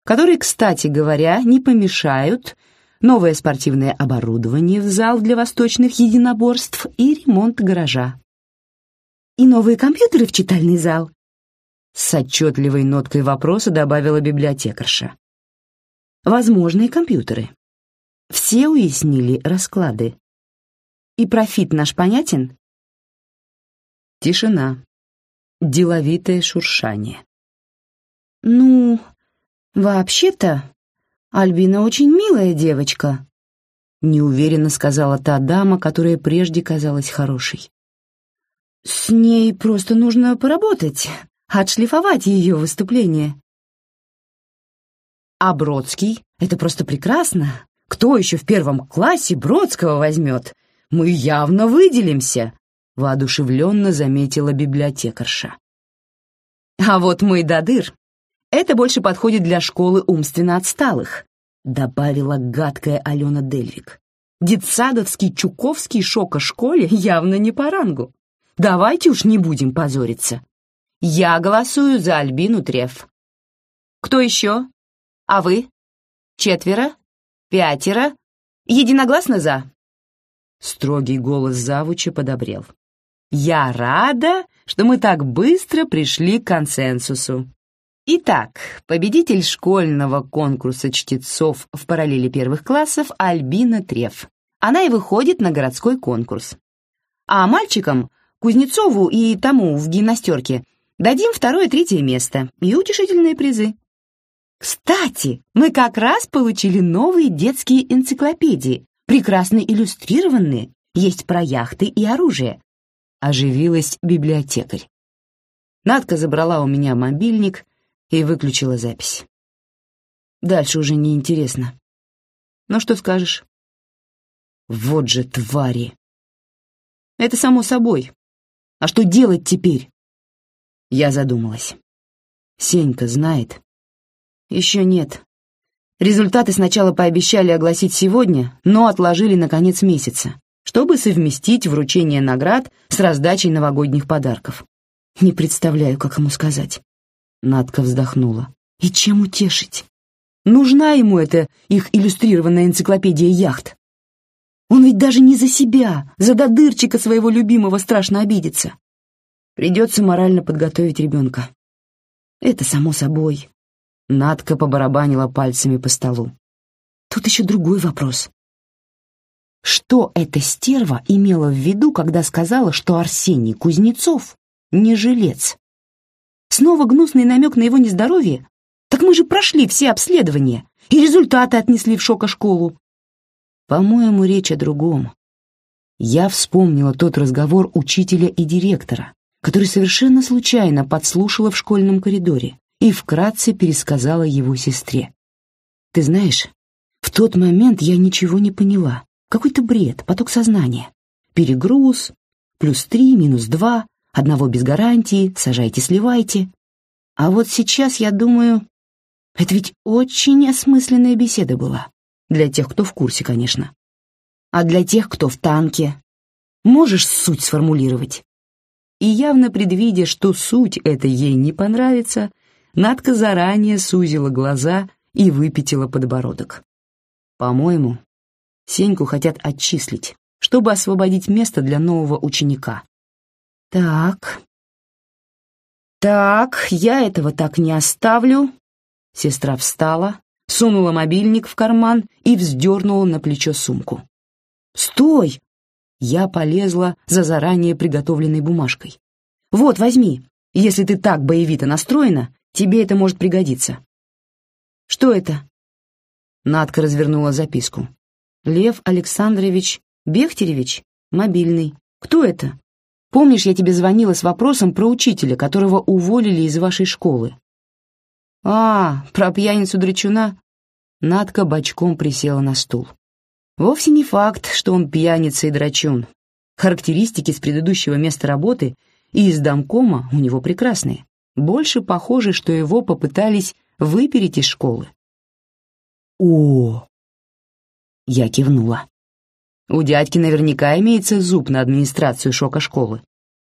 Которые, кстати говоря, не помешают новое спортивное оборудование в зал для восточных единоборств и ремонт гаража. «И новые компьютеры в читальный зал?» С отчетливой ноткой вопроса добавила библиотекарша. «Возможные компьютеры. Все уяснили расклады. И профит наш понятен?» Тишина. Деловитое шуршание. «Ну, вообще-то, Альбина очень милая девочка», — неуверенно сказала та дама, которая прежде казалась хорошей. «С ней просто нужно поработать, отшлифовать ее выступление». «А Бродский? Это просто прекрасно. Кто еще в первом классе Бродского возьмет? Мы явно выделимся», — воодушевленно заметила библиотекарша. «А вот мой дадыр это больше подходит для школы умственно отсталых», добавила гадкая Алена Дельвик. «Детсадовский Чуковский шок о школе явно не по рангу. Давайте уж не будем позориться. Я голосую за Альбину Треф. Кто еще? А вы? Четверо? Пятеро? Единогласно за?» Строгий голос завуча подобрел. «Я рада, что мы так быстро пришли к консенсусу. Итак, победитель школьного конкурса чтецов в параллели первых классов Альбина Треф. Она и выходит на городской конкурс. А мальчикам, Кузнецову и тому в гимнастерке, дадим второе-третье место и утешительные призы. Кстати, мы как раз получили новые детские энциклопедии, прекрасно иллюстрированные, есть про яхты и оружие. Оживилась библиотекарь. Надка забрала у меня мобильник и выключила запись. Дальше уже не интересно. Ну что скажешь? Вот же твари. Это само собой. А что делать теперь? Я задумалась. Сенька знает, еще нет. Результаты сначала пообещали огласить сегодня, но отложили на конец месяца, чтобы совместить вручение наград с раздачей новогодних подарков. Не представляю, как ему сказать. Надка вздохнула. И чем утешить? Нужна ему эта их иллюстрированная энциклопедия яхт. Он ведь даже не за себя, за додырчика своего любимого страшно обидится. Придется морально подготовить ребенка. Это само собой. Надка побарабанила пальцами по столу. Тут еще другой вопрос. Что эта стерва имела в виду, когда сказала, что Арсений Кузнецов не жилец? Снова гнусный намек на его нездоровье? Так мы же прошли все обследования и результаты отнесли в шоко-школу. По-моему, речь о другом. Я вспомнила тот разговор учителя и директора, который совершенно случайно подслушала в школьном коридоре и вкратце пересказала его сестре. «Ты знаешь, в тот момент я ничего не поняла. Какой-то бред, поток сознания. Перегруз, плюс три, минус два, одного без гарантии, сажайте, сливайте. А вот сейчас я думаю, это ведь очень осмысленная беседа была. Для тех, кто в курсе, конечно. А для тех, кто в танке. Можешь суть сформулировать?» И явно предвидя, что суть эта ей не понравится, Надка заранее сузила глаза и выпятила подбородок. По-моему, Сеньку хотят отчислить, чтобы освободить место для нового ученика. Так. Так, я этого так не оставлю. Сестра встала, сунула мобильник в карман и вздернула на плечо сумку. «Стой!» Я полезла за заранее приготовленной бумажкой. «Вот, возьми. Если ты так боевито настроена, Тебе это может пригодиться». «Что это?» Надка развернула записку. «Лев Александрович Бехтеревич? Мобильный. Кто это? Помнишь, я тебе звонила с вопросом про учителя, которого уволили из вашей школы?» «А, про пьяницу Драчуна?» Надка бочком присела на стул. «Вовсе не факт, что он пьяница и драчун. Характеристики с предыдущего места работы и из домкома у него прекрасные больше похоже, что его попытались выпереть из школы. «О!» Я кивнула. У дядьки наверняка имеется зуб на администрацию шока-школы,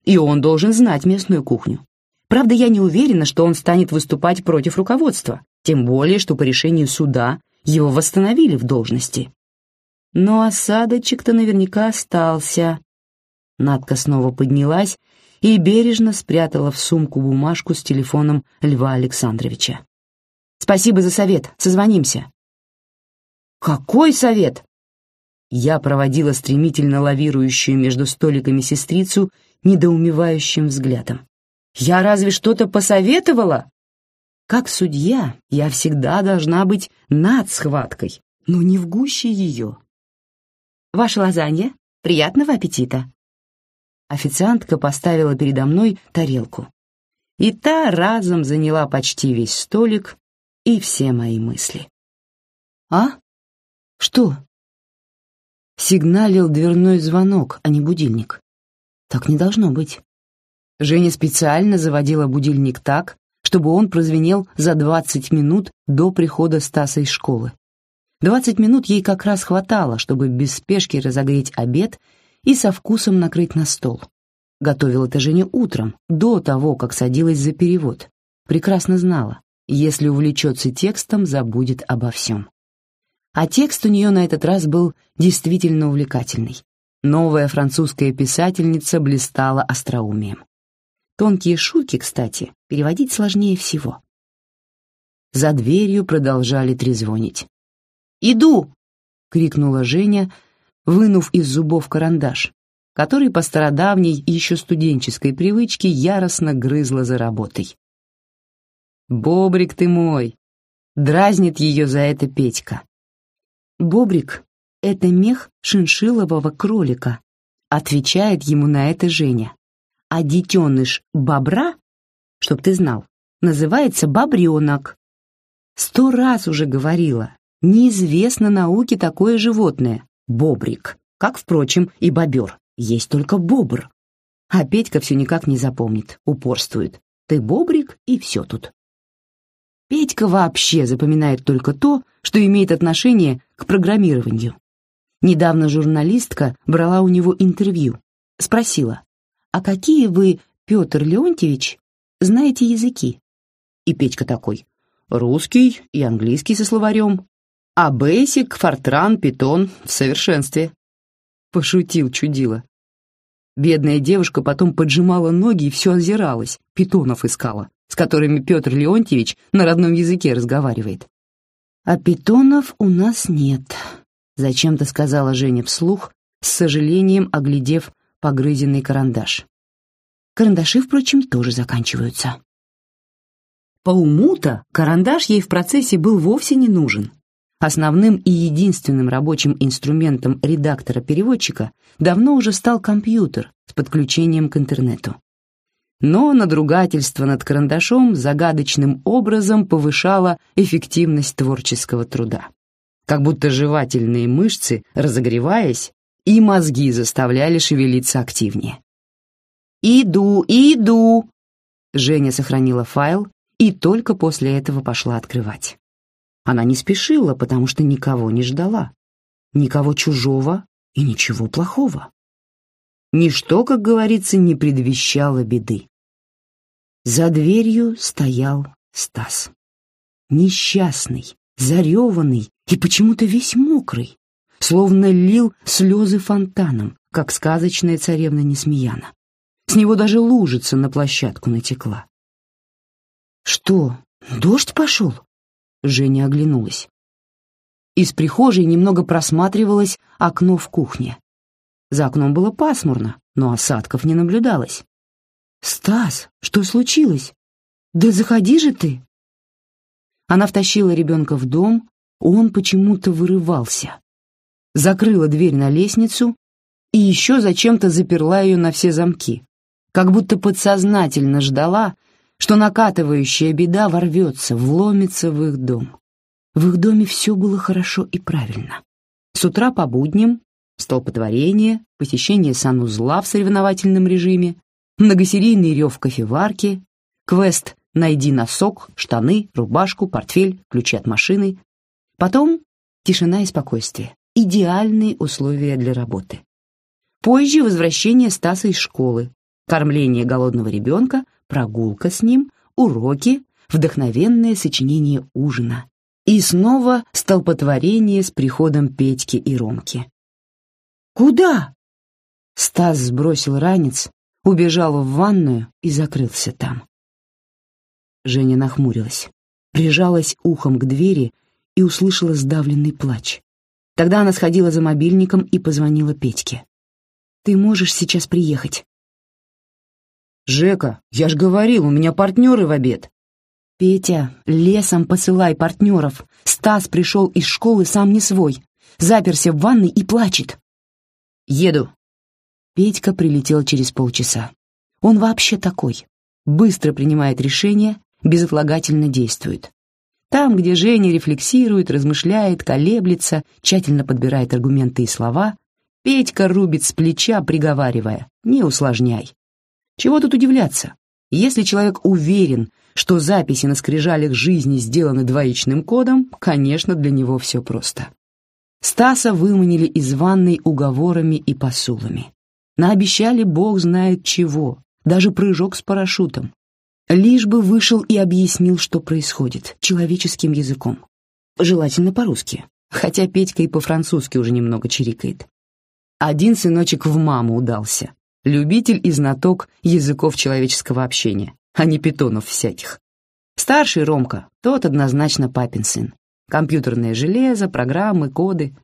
и он должен знать местную кухню. Правда, я не уверена, что он станет выступать против руководства, тем более, что по решению суда его восстановили в должности. Но осадочек-то наверняка остался. Надка снова поднялась и бережно спрятала в сумку бумажку с телефоном Льва Александровича. «Спасибо за совет, созвонимся». «Какой совет?» Я проводила стремительно лавирующую между столиками сестрицу недоумевающим взглядом. «Я разве что-то посоветовала?» Как судья я всегда должна быть над схваткой, но не в гуще ее. «Ваше лазанья? Приятного аппетита!» Официантка поставила передо мной тарелку. И та разом заняла почти весь столик и все мои мысли. «А? Что?» Сигналил дверной звонок, а не будильник. Так не должно быть. Женя специально заводила будильник так, чтобы он прозвенел за 20 минут до прихода Стаса из школы. 20 минут ей как раз хватало, чтобы без спешки разогреть обед и со вкусом накрыть на стол. Готовила это Женя утром, до того, как садилась за перевод. Прекрасно знала, если увлечется текстом, забудет обо всем. А текст у нее на этот раз был действительно увлекательный. Новая французская писательница блистала остроумием. Тонкие шутки, кстати, переводить сложнее всего. За дверью продолжали трезвонить. «Иду!» — крикнула Женя, вынув из зубов карандаш, который по стародавней еще студенческой привычке яростно грызла за работой. «Бобрик ты мой!» — дразнит ее за это Петька. «Бобрик — это мех шиншиллового кролика», — отвечает ему на это Женя. «А детеныш бобра, чтоб ты знал, называется бобренок». Сто раз уже говорила, неизвестно науке такое животное — бобрик, как, впрочем, и бобер, есть только бобр. А Петька все никак не запомнит, упорствует. Ты бобрик, и все тут. Петька вообще запоминает только то, что имеет отношение к программированию. Недавно журналистка брала у него интервью. Спросила, а какие вы, Петр Леонтьевич, знаете языки? И Петька такой, русский и английский со словарем, а Basic, Fortran, Python в совершенстве. Пошутил чудило. Бедная девушка потом поджимала ноги и все озиралась, питонов искала, с которыми Петр Леонтьевич на родном языке разговаривает. «А питонов у нас нет», — зачем-то сказала Женя вслух, с сожалением оглядев погрызенный карандаш. Карандаши, впрочем, тоже заканчиваются. По уму-то карандаш ей в процессе был вовсе не нужен. Основным и единственным рабочим инструментом редактора-переводчика давно уже стал компьютер с подключением к интернету. Но надругательство над карандашом загадочным образом повышало эффективность творческого труда. Как будто жевательные мышцы, разогреваясь, и мозги заставляли шевелиться активнее. «Иду, иду!» Женя сохранила файл и только после этого пошла открывать. Она не спешила, потому что никого не ждала. Никого чужого и ничего плохого. Ничто, как говорится, не предвещало беды. За дверью стоял Стас. Несчастный, зареванный и почему-то весь мокрый, словно лил слезы фонтаном, как сказочная царевна Несмеяна. С него даже лужица на площадку натекла. «Что, дождь пошел?» Женя оглянулась. Из прихожей немного просматривалось окно в кухне. За окном было пасмурно, но осадков не наблюдалось. «Стас, что случилось? Да заходи же ты!» Она втащила ребенка в дом, он почему-то вырывался. Закрыла дверь на лестницу и еще зачем-то заперла ее на все замки, как будто подсознательно ждала, что накатывающая беда ворвется, вломится в их дом. В их доме все было хорошо и правильно. С утра по будням столпотворение, посещение санузла в соревновательном режиме, многосерийный рев кофеварки, квест «Найди носок, штаны, рубашку, портфель, ключи от машины». Потом тишина и спокойствие. Идеальные условия для работы. Позже возвращение Стаса из школы, кормление голодного ребенка, прогулка с ним, уроки, вдохновенное сочинение ужина. И снова столпотворение с приходом Петьки и Ромки. «Куда?» Стас сбросил ранец, убежал в ванную и закрылся там. Женя нахмурилась, прижалась ухом к двери и услышала сдавленный плач. Тогда она сходила за мобильником и позвонила Петьке. «Ты можешь сейчас приехать?» «Жека, я ж говорил, у меня партнеры в обед». «Петя, лесом посылай партнеров. Стас пришел из школы сам не свой. Заперся в ванной и плачет». «Еду». Петька прилетел через полчаса. Он вообще такой. Быстро принимает решения, безотлагательно действует. Там, где Женя рефлексирует, размышляет, колеблется, тщательно подбирает аргументы и слова, Петька рубит с плеча, приговаривая «не усложняй». Чего тут удивляться? Если человек уверен, что записи на скрижалях жизни сделаны двоичным кодом, конечно, для него все просто. Стаса выманили из ванной уговорами и посулами. Наобещали бог знает чего, даже прыжок с парашютом. Лишь бы вышел и объяснил, что происходит, человеческим языком. Желательно по-русски, хотя Петька и по-французски уже немного чирикает. Один сыночек в маму удался. Любитель и знаток языков человеческого общения, а не питонов всяких. Старший Ромка, тот однозначно папин сын. Компьютерное железо, программы, коды.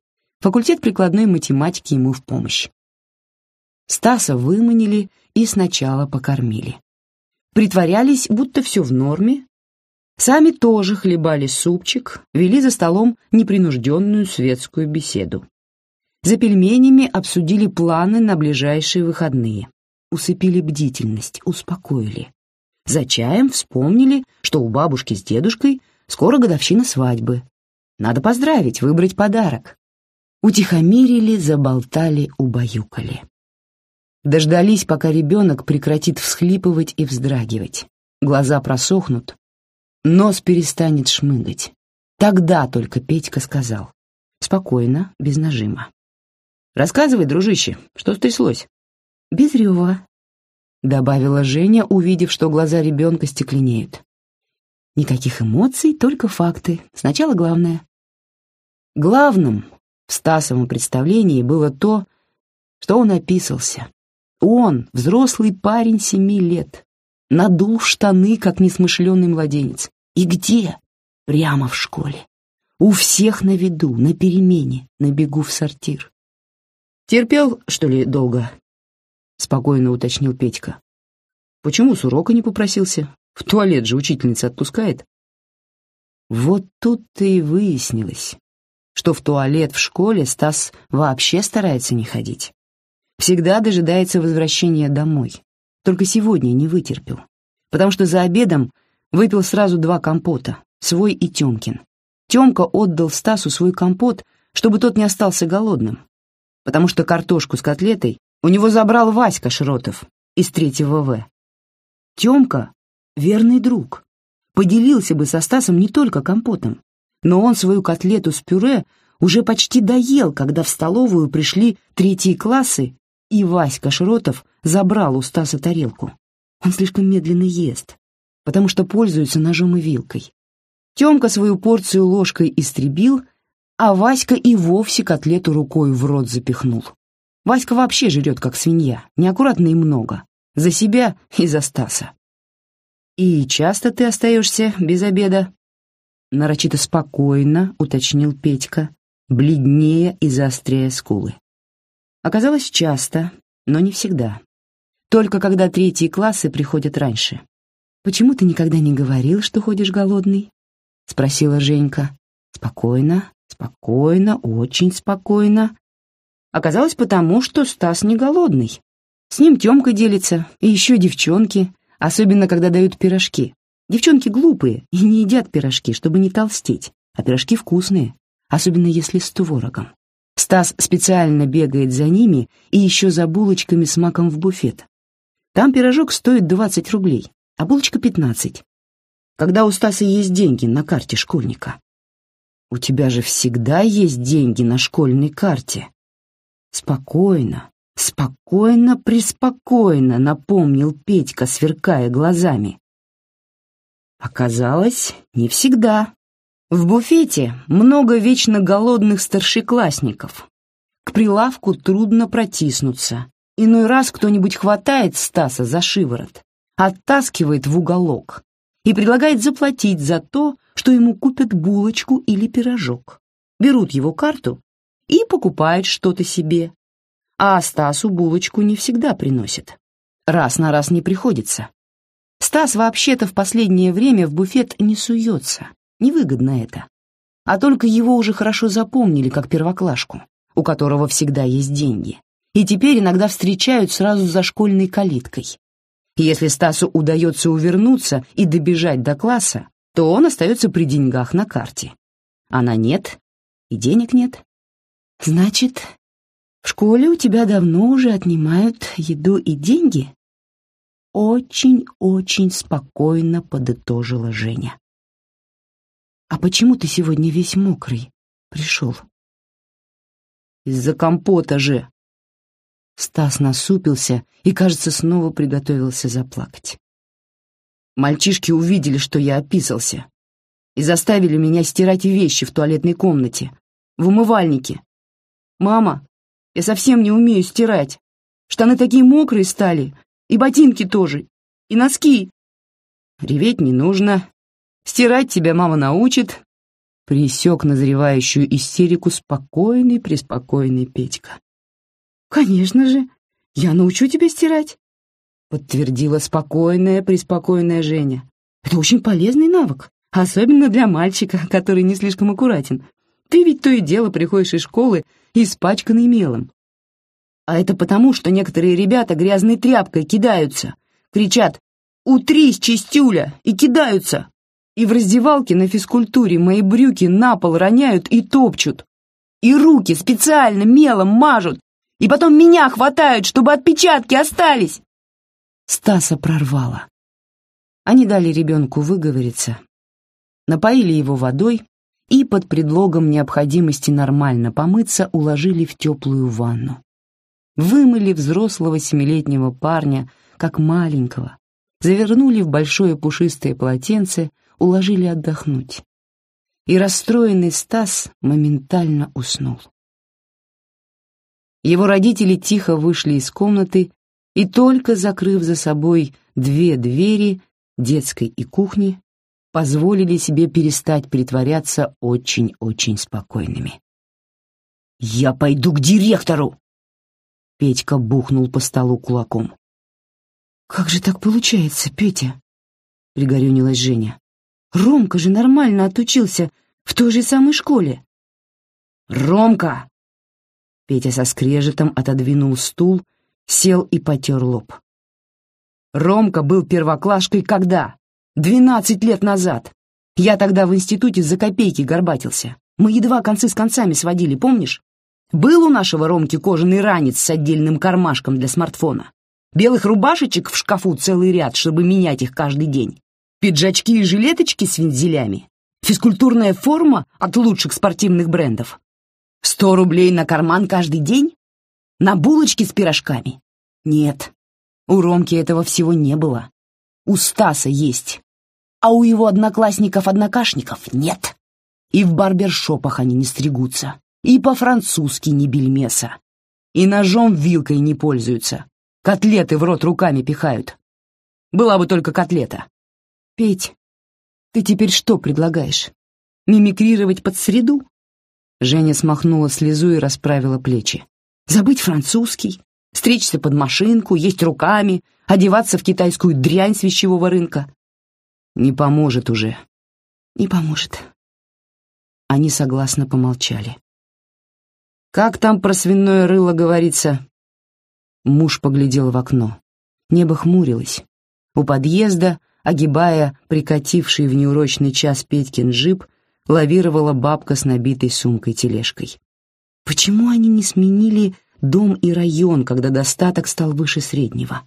Факультет прикладной математики ему в помощь. Стаса выманили и сначала покормили. Притворялись, будто все в норме. Сами тоже хлебали супчик, вели за столом непринужденную светскую беседу. За пельменями обсудили планы на ближайшие выходные. Усыпили бдительность, успокоили. За чаем вспомнили, что у бабушки с дедушкой скоро годовщина свадьбы. Надо поздравить, выбрать подарок. Утихомирили, заболтали, убаюкали. Дождались, пока ребенок прекратит всхлипывать и вздрагивать. Глаза просохнут, нос перестанет шмыгать. Тогда только Петька сказал. Спокойно, без нажима. «Рассказывай, дружище, что стряслось?» «Без рева», — добавила Женя, увидев, что глаза ребенка стекленеют. «Никаких эмоций, только факты. Сначала главное». Главным в Стасовом представлении было то, что он описался. Он, взрослый парень семи лет, надул штаны, как несмышленый младенец. И где? Прямо в школе. У всех на виду, на перемене, на бегу в сортир. «Терпел, что ли, долго?» — спокойно уточнил Петька. «Почему с урока не попросился? В туалет же учительница отпускает». Вот тут-то и выяснилось, что в туалет в школе Стас вообще старается не ходить. Всегда дожидается возвращения домой. Только сегодня не вытерпел, потому что за обедом выпил сразу два компота, свой и Тёмкин. Тёмка отдал Стасу свой компот, чтобы тот не остался голодным, потому что картошку с котлетой у него забрал Васька Шротов из третьего В. Тёмка — верный друг. Поделился бы со Стасом не только компотом, но он свою котлету с пюре уже почти доел, когда в столовую пришли третьи классы, и Васька Шротов забрал у Стаса тарелку. Он слишком медленно ест, потому что пользуется ножом и вилкой. Тёмка свою порцию ложкой истребил — а Васька и вовсе котлету рукой в рот запихнул. Васька вообще жрет, как свинья, неаккуратно и много. За себя и за Стаса. «И часто ты остаешься без обеда?» Нарочито спокойно уточнил Петька, бледнее и заостряя скулы. Оказалось, часто, но не всегда. Только когда третьи классы приходят раньше. «Почему ты никогда не говорил, что ходишь голодный?» — спросила Женька. Спокойно, Спокойно, очень спокойно. Оказалось потому, что Стас не голодный. С ним Тёмка делится, и еще девчонки, особенно когда дают пирожки. Девчонки глупые и не едят пирожки, чтобы не толстеть, а пирожки вкусные, особенно если с творогом. Стас специально бегает за ними и еще за булочками с маком в буфет. Там пирожок стоит 20 рублей, а булочка 15. Когда у Стаса есть деньги на карте школьника. У тебя же всегда есть деньги на школьной карте. Спокойно, спокойно, преспокойно, напомнил Петька, сверкая глазами. Оказалось, не всегда. В буфете много вечно голодных старшеклассников. К прилавку трудно протиснуться. Иной раз кто-нибудь хватает Стаса за шиворот, оттаскивает в уголок и предлагает заплатить за то, что ему купят булочку или пирожок, берут его карту и покупают что-то себе. А Стасу булочку не всегда приносят. Раз на раз не приходится. Стас вообще-то в последнее время в буфет не суется, невыгодно это. А только его уже хорошо запомнили как первоклашку, у которого всегда есть деньги, и теперь иногда встречают сразу за школьной калиткой. Если Стасу удается увернуться и добежать до класса, то он остается при деньгах на карте. Она нет, и денег нет. Значит, в школе у тебя давно уже отнимают еду и деньги? Очень-очень спокойно подытожила Женя. А почему ты сегодня весь мокрый пришел? Из-за компота же. Стас насупился и, кажется, снова приготовился заплакать. Мальчишки увидели, что я описался, и заставили меня стирать вещи в туалетной комнате, в умывальнике. «Мама, я совсем не умею стирать. Штаны такие мокрые стали, и ботинки тоже, и носки». «Реветь не нужно. Стирать тебя мама научит», — присек назревающую истерику спокойный-преспокойный Петька. «Конечно же, я научу тебя стирать», — подтвердила спокойная-преспокойная Женя. «Это очень полезный навык, особенно для мальчика, который не слишком аккуратен. Ты ведь то и дело приходишь из школы испачканный мелом. А это потому, что некоторые ребята грязной тряпкой кидаются, кричат «Утрись, чистюля!» и кидаются. И в раздевалке на физкультуре мои брюки на пол роняют и топчут. И руки специально мелом мажут, и потом меня хватают, чтобы отпечатки остались. Стаса прорвало. Они дали ребенку выговориться, напоили его водой и под предлогом необходимости нормально помыться уложили в теплую ванну. Вымыли взрослого семилетнего парня, как маленького, завернули в большое пушистое полотенце, уложили отдохнуть. И расстроенный Стас моментально уснул. Его родители тихо вышли из комнаты и, только закрыв за собой две двери, детской и кухни, позволили себе перестать притворяться очень-очень спокойными. «Я пойду к директору!» Петька бухнул по столу кулаком. «Как же так получается, Петя?» — пригорюнилась Женя. «Ромка же нормально отучился в той же самой школе». «Ромка!» Петя со скрежетом отодвинул стул, сел и потер лоб. «Ромка был первоклашкой когда? Двенадцать лет назад. Я тогда в институте за копейки горбатился. Мы едва концы с концами сводили, помнишь? Был у нашего Ромки кожаный ранец с отдельным кармашком для смартфона. Белых рубашечек в шкафу целый ряд, чтобы менять их каждый день. Пиджачки и жилеточки с вензелями. Физкультурная форма от лучших спортивных брендов. Сто рублей на карман каждый день? На булочки с пирожками? Нет, у Ромки этого всего не было. У Стаса есть а у его одноклассников-однокашников нет. И в барбершопах они не стригутся, и по-французски не бельмеса, и ножом вилкой не пользуются, котлеты в рот руками пихают. Была бы только котлета. Петь, ты теперь что предлагаешь? Мимикрировать под среду? Женя смахнула слезу и расправила плечи. Забыть французский, стричься под машинку, есть руками, одеваться в китайскую дрянь с вещевого рынка. Не поможет уже. Не поможет. Они согласно помолчали. Как там про свиное рыло говорится? Муж поглядел в окно. Небо хмурилось. У подъезда, огибая прикативший в неурочный час Петькин джип, лавировала бабка с набитой сумкой-тележкой. Почему они не сменили дом и район, когда достаток стал выше среднего?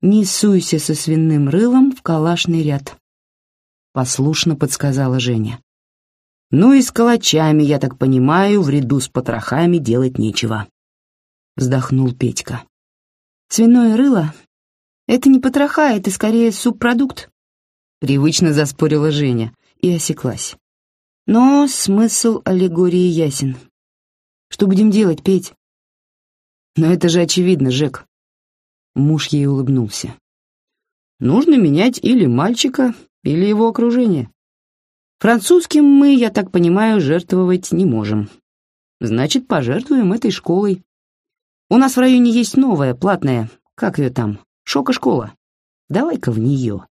«Не суйся со свиным рылом в калашный ряд», — послушно подсказала Женя. «Ну и с калачами, я так понимаю, в ряду с потрохами делать нечего», — вздохнул Петька. «Свиное рыло — это не потроха, это скорее субпродукт», — привычно заспорила Женя и осеклась. Но смысл аллегории ясен. Что будем делать, Петь? Но это же очевидно, Жек. Муж ей улыбнулся. «Нужно менять или мальчика, или его окружение. Французским мы, я так понимаю, жертвовать не можем. Значит, пожертвуем этой школой. У нас в районе есть новая, платная, как ее там, шока-школа. Давай-ка в нее».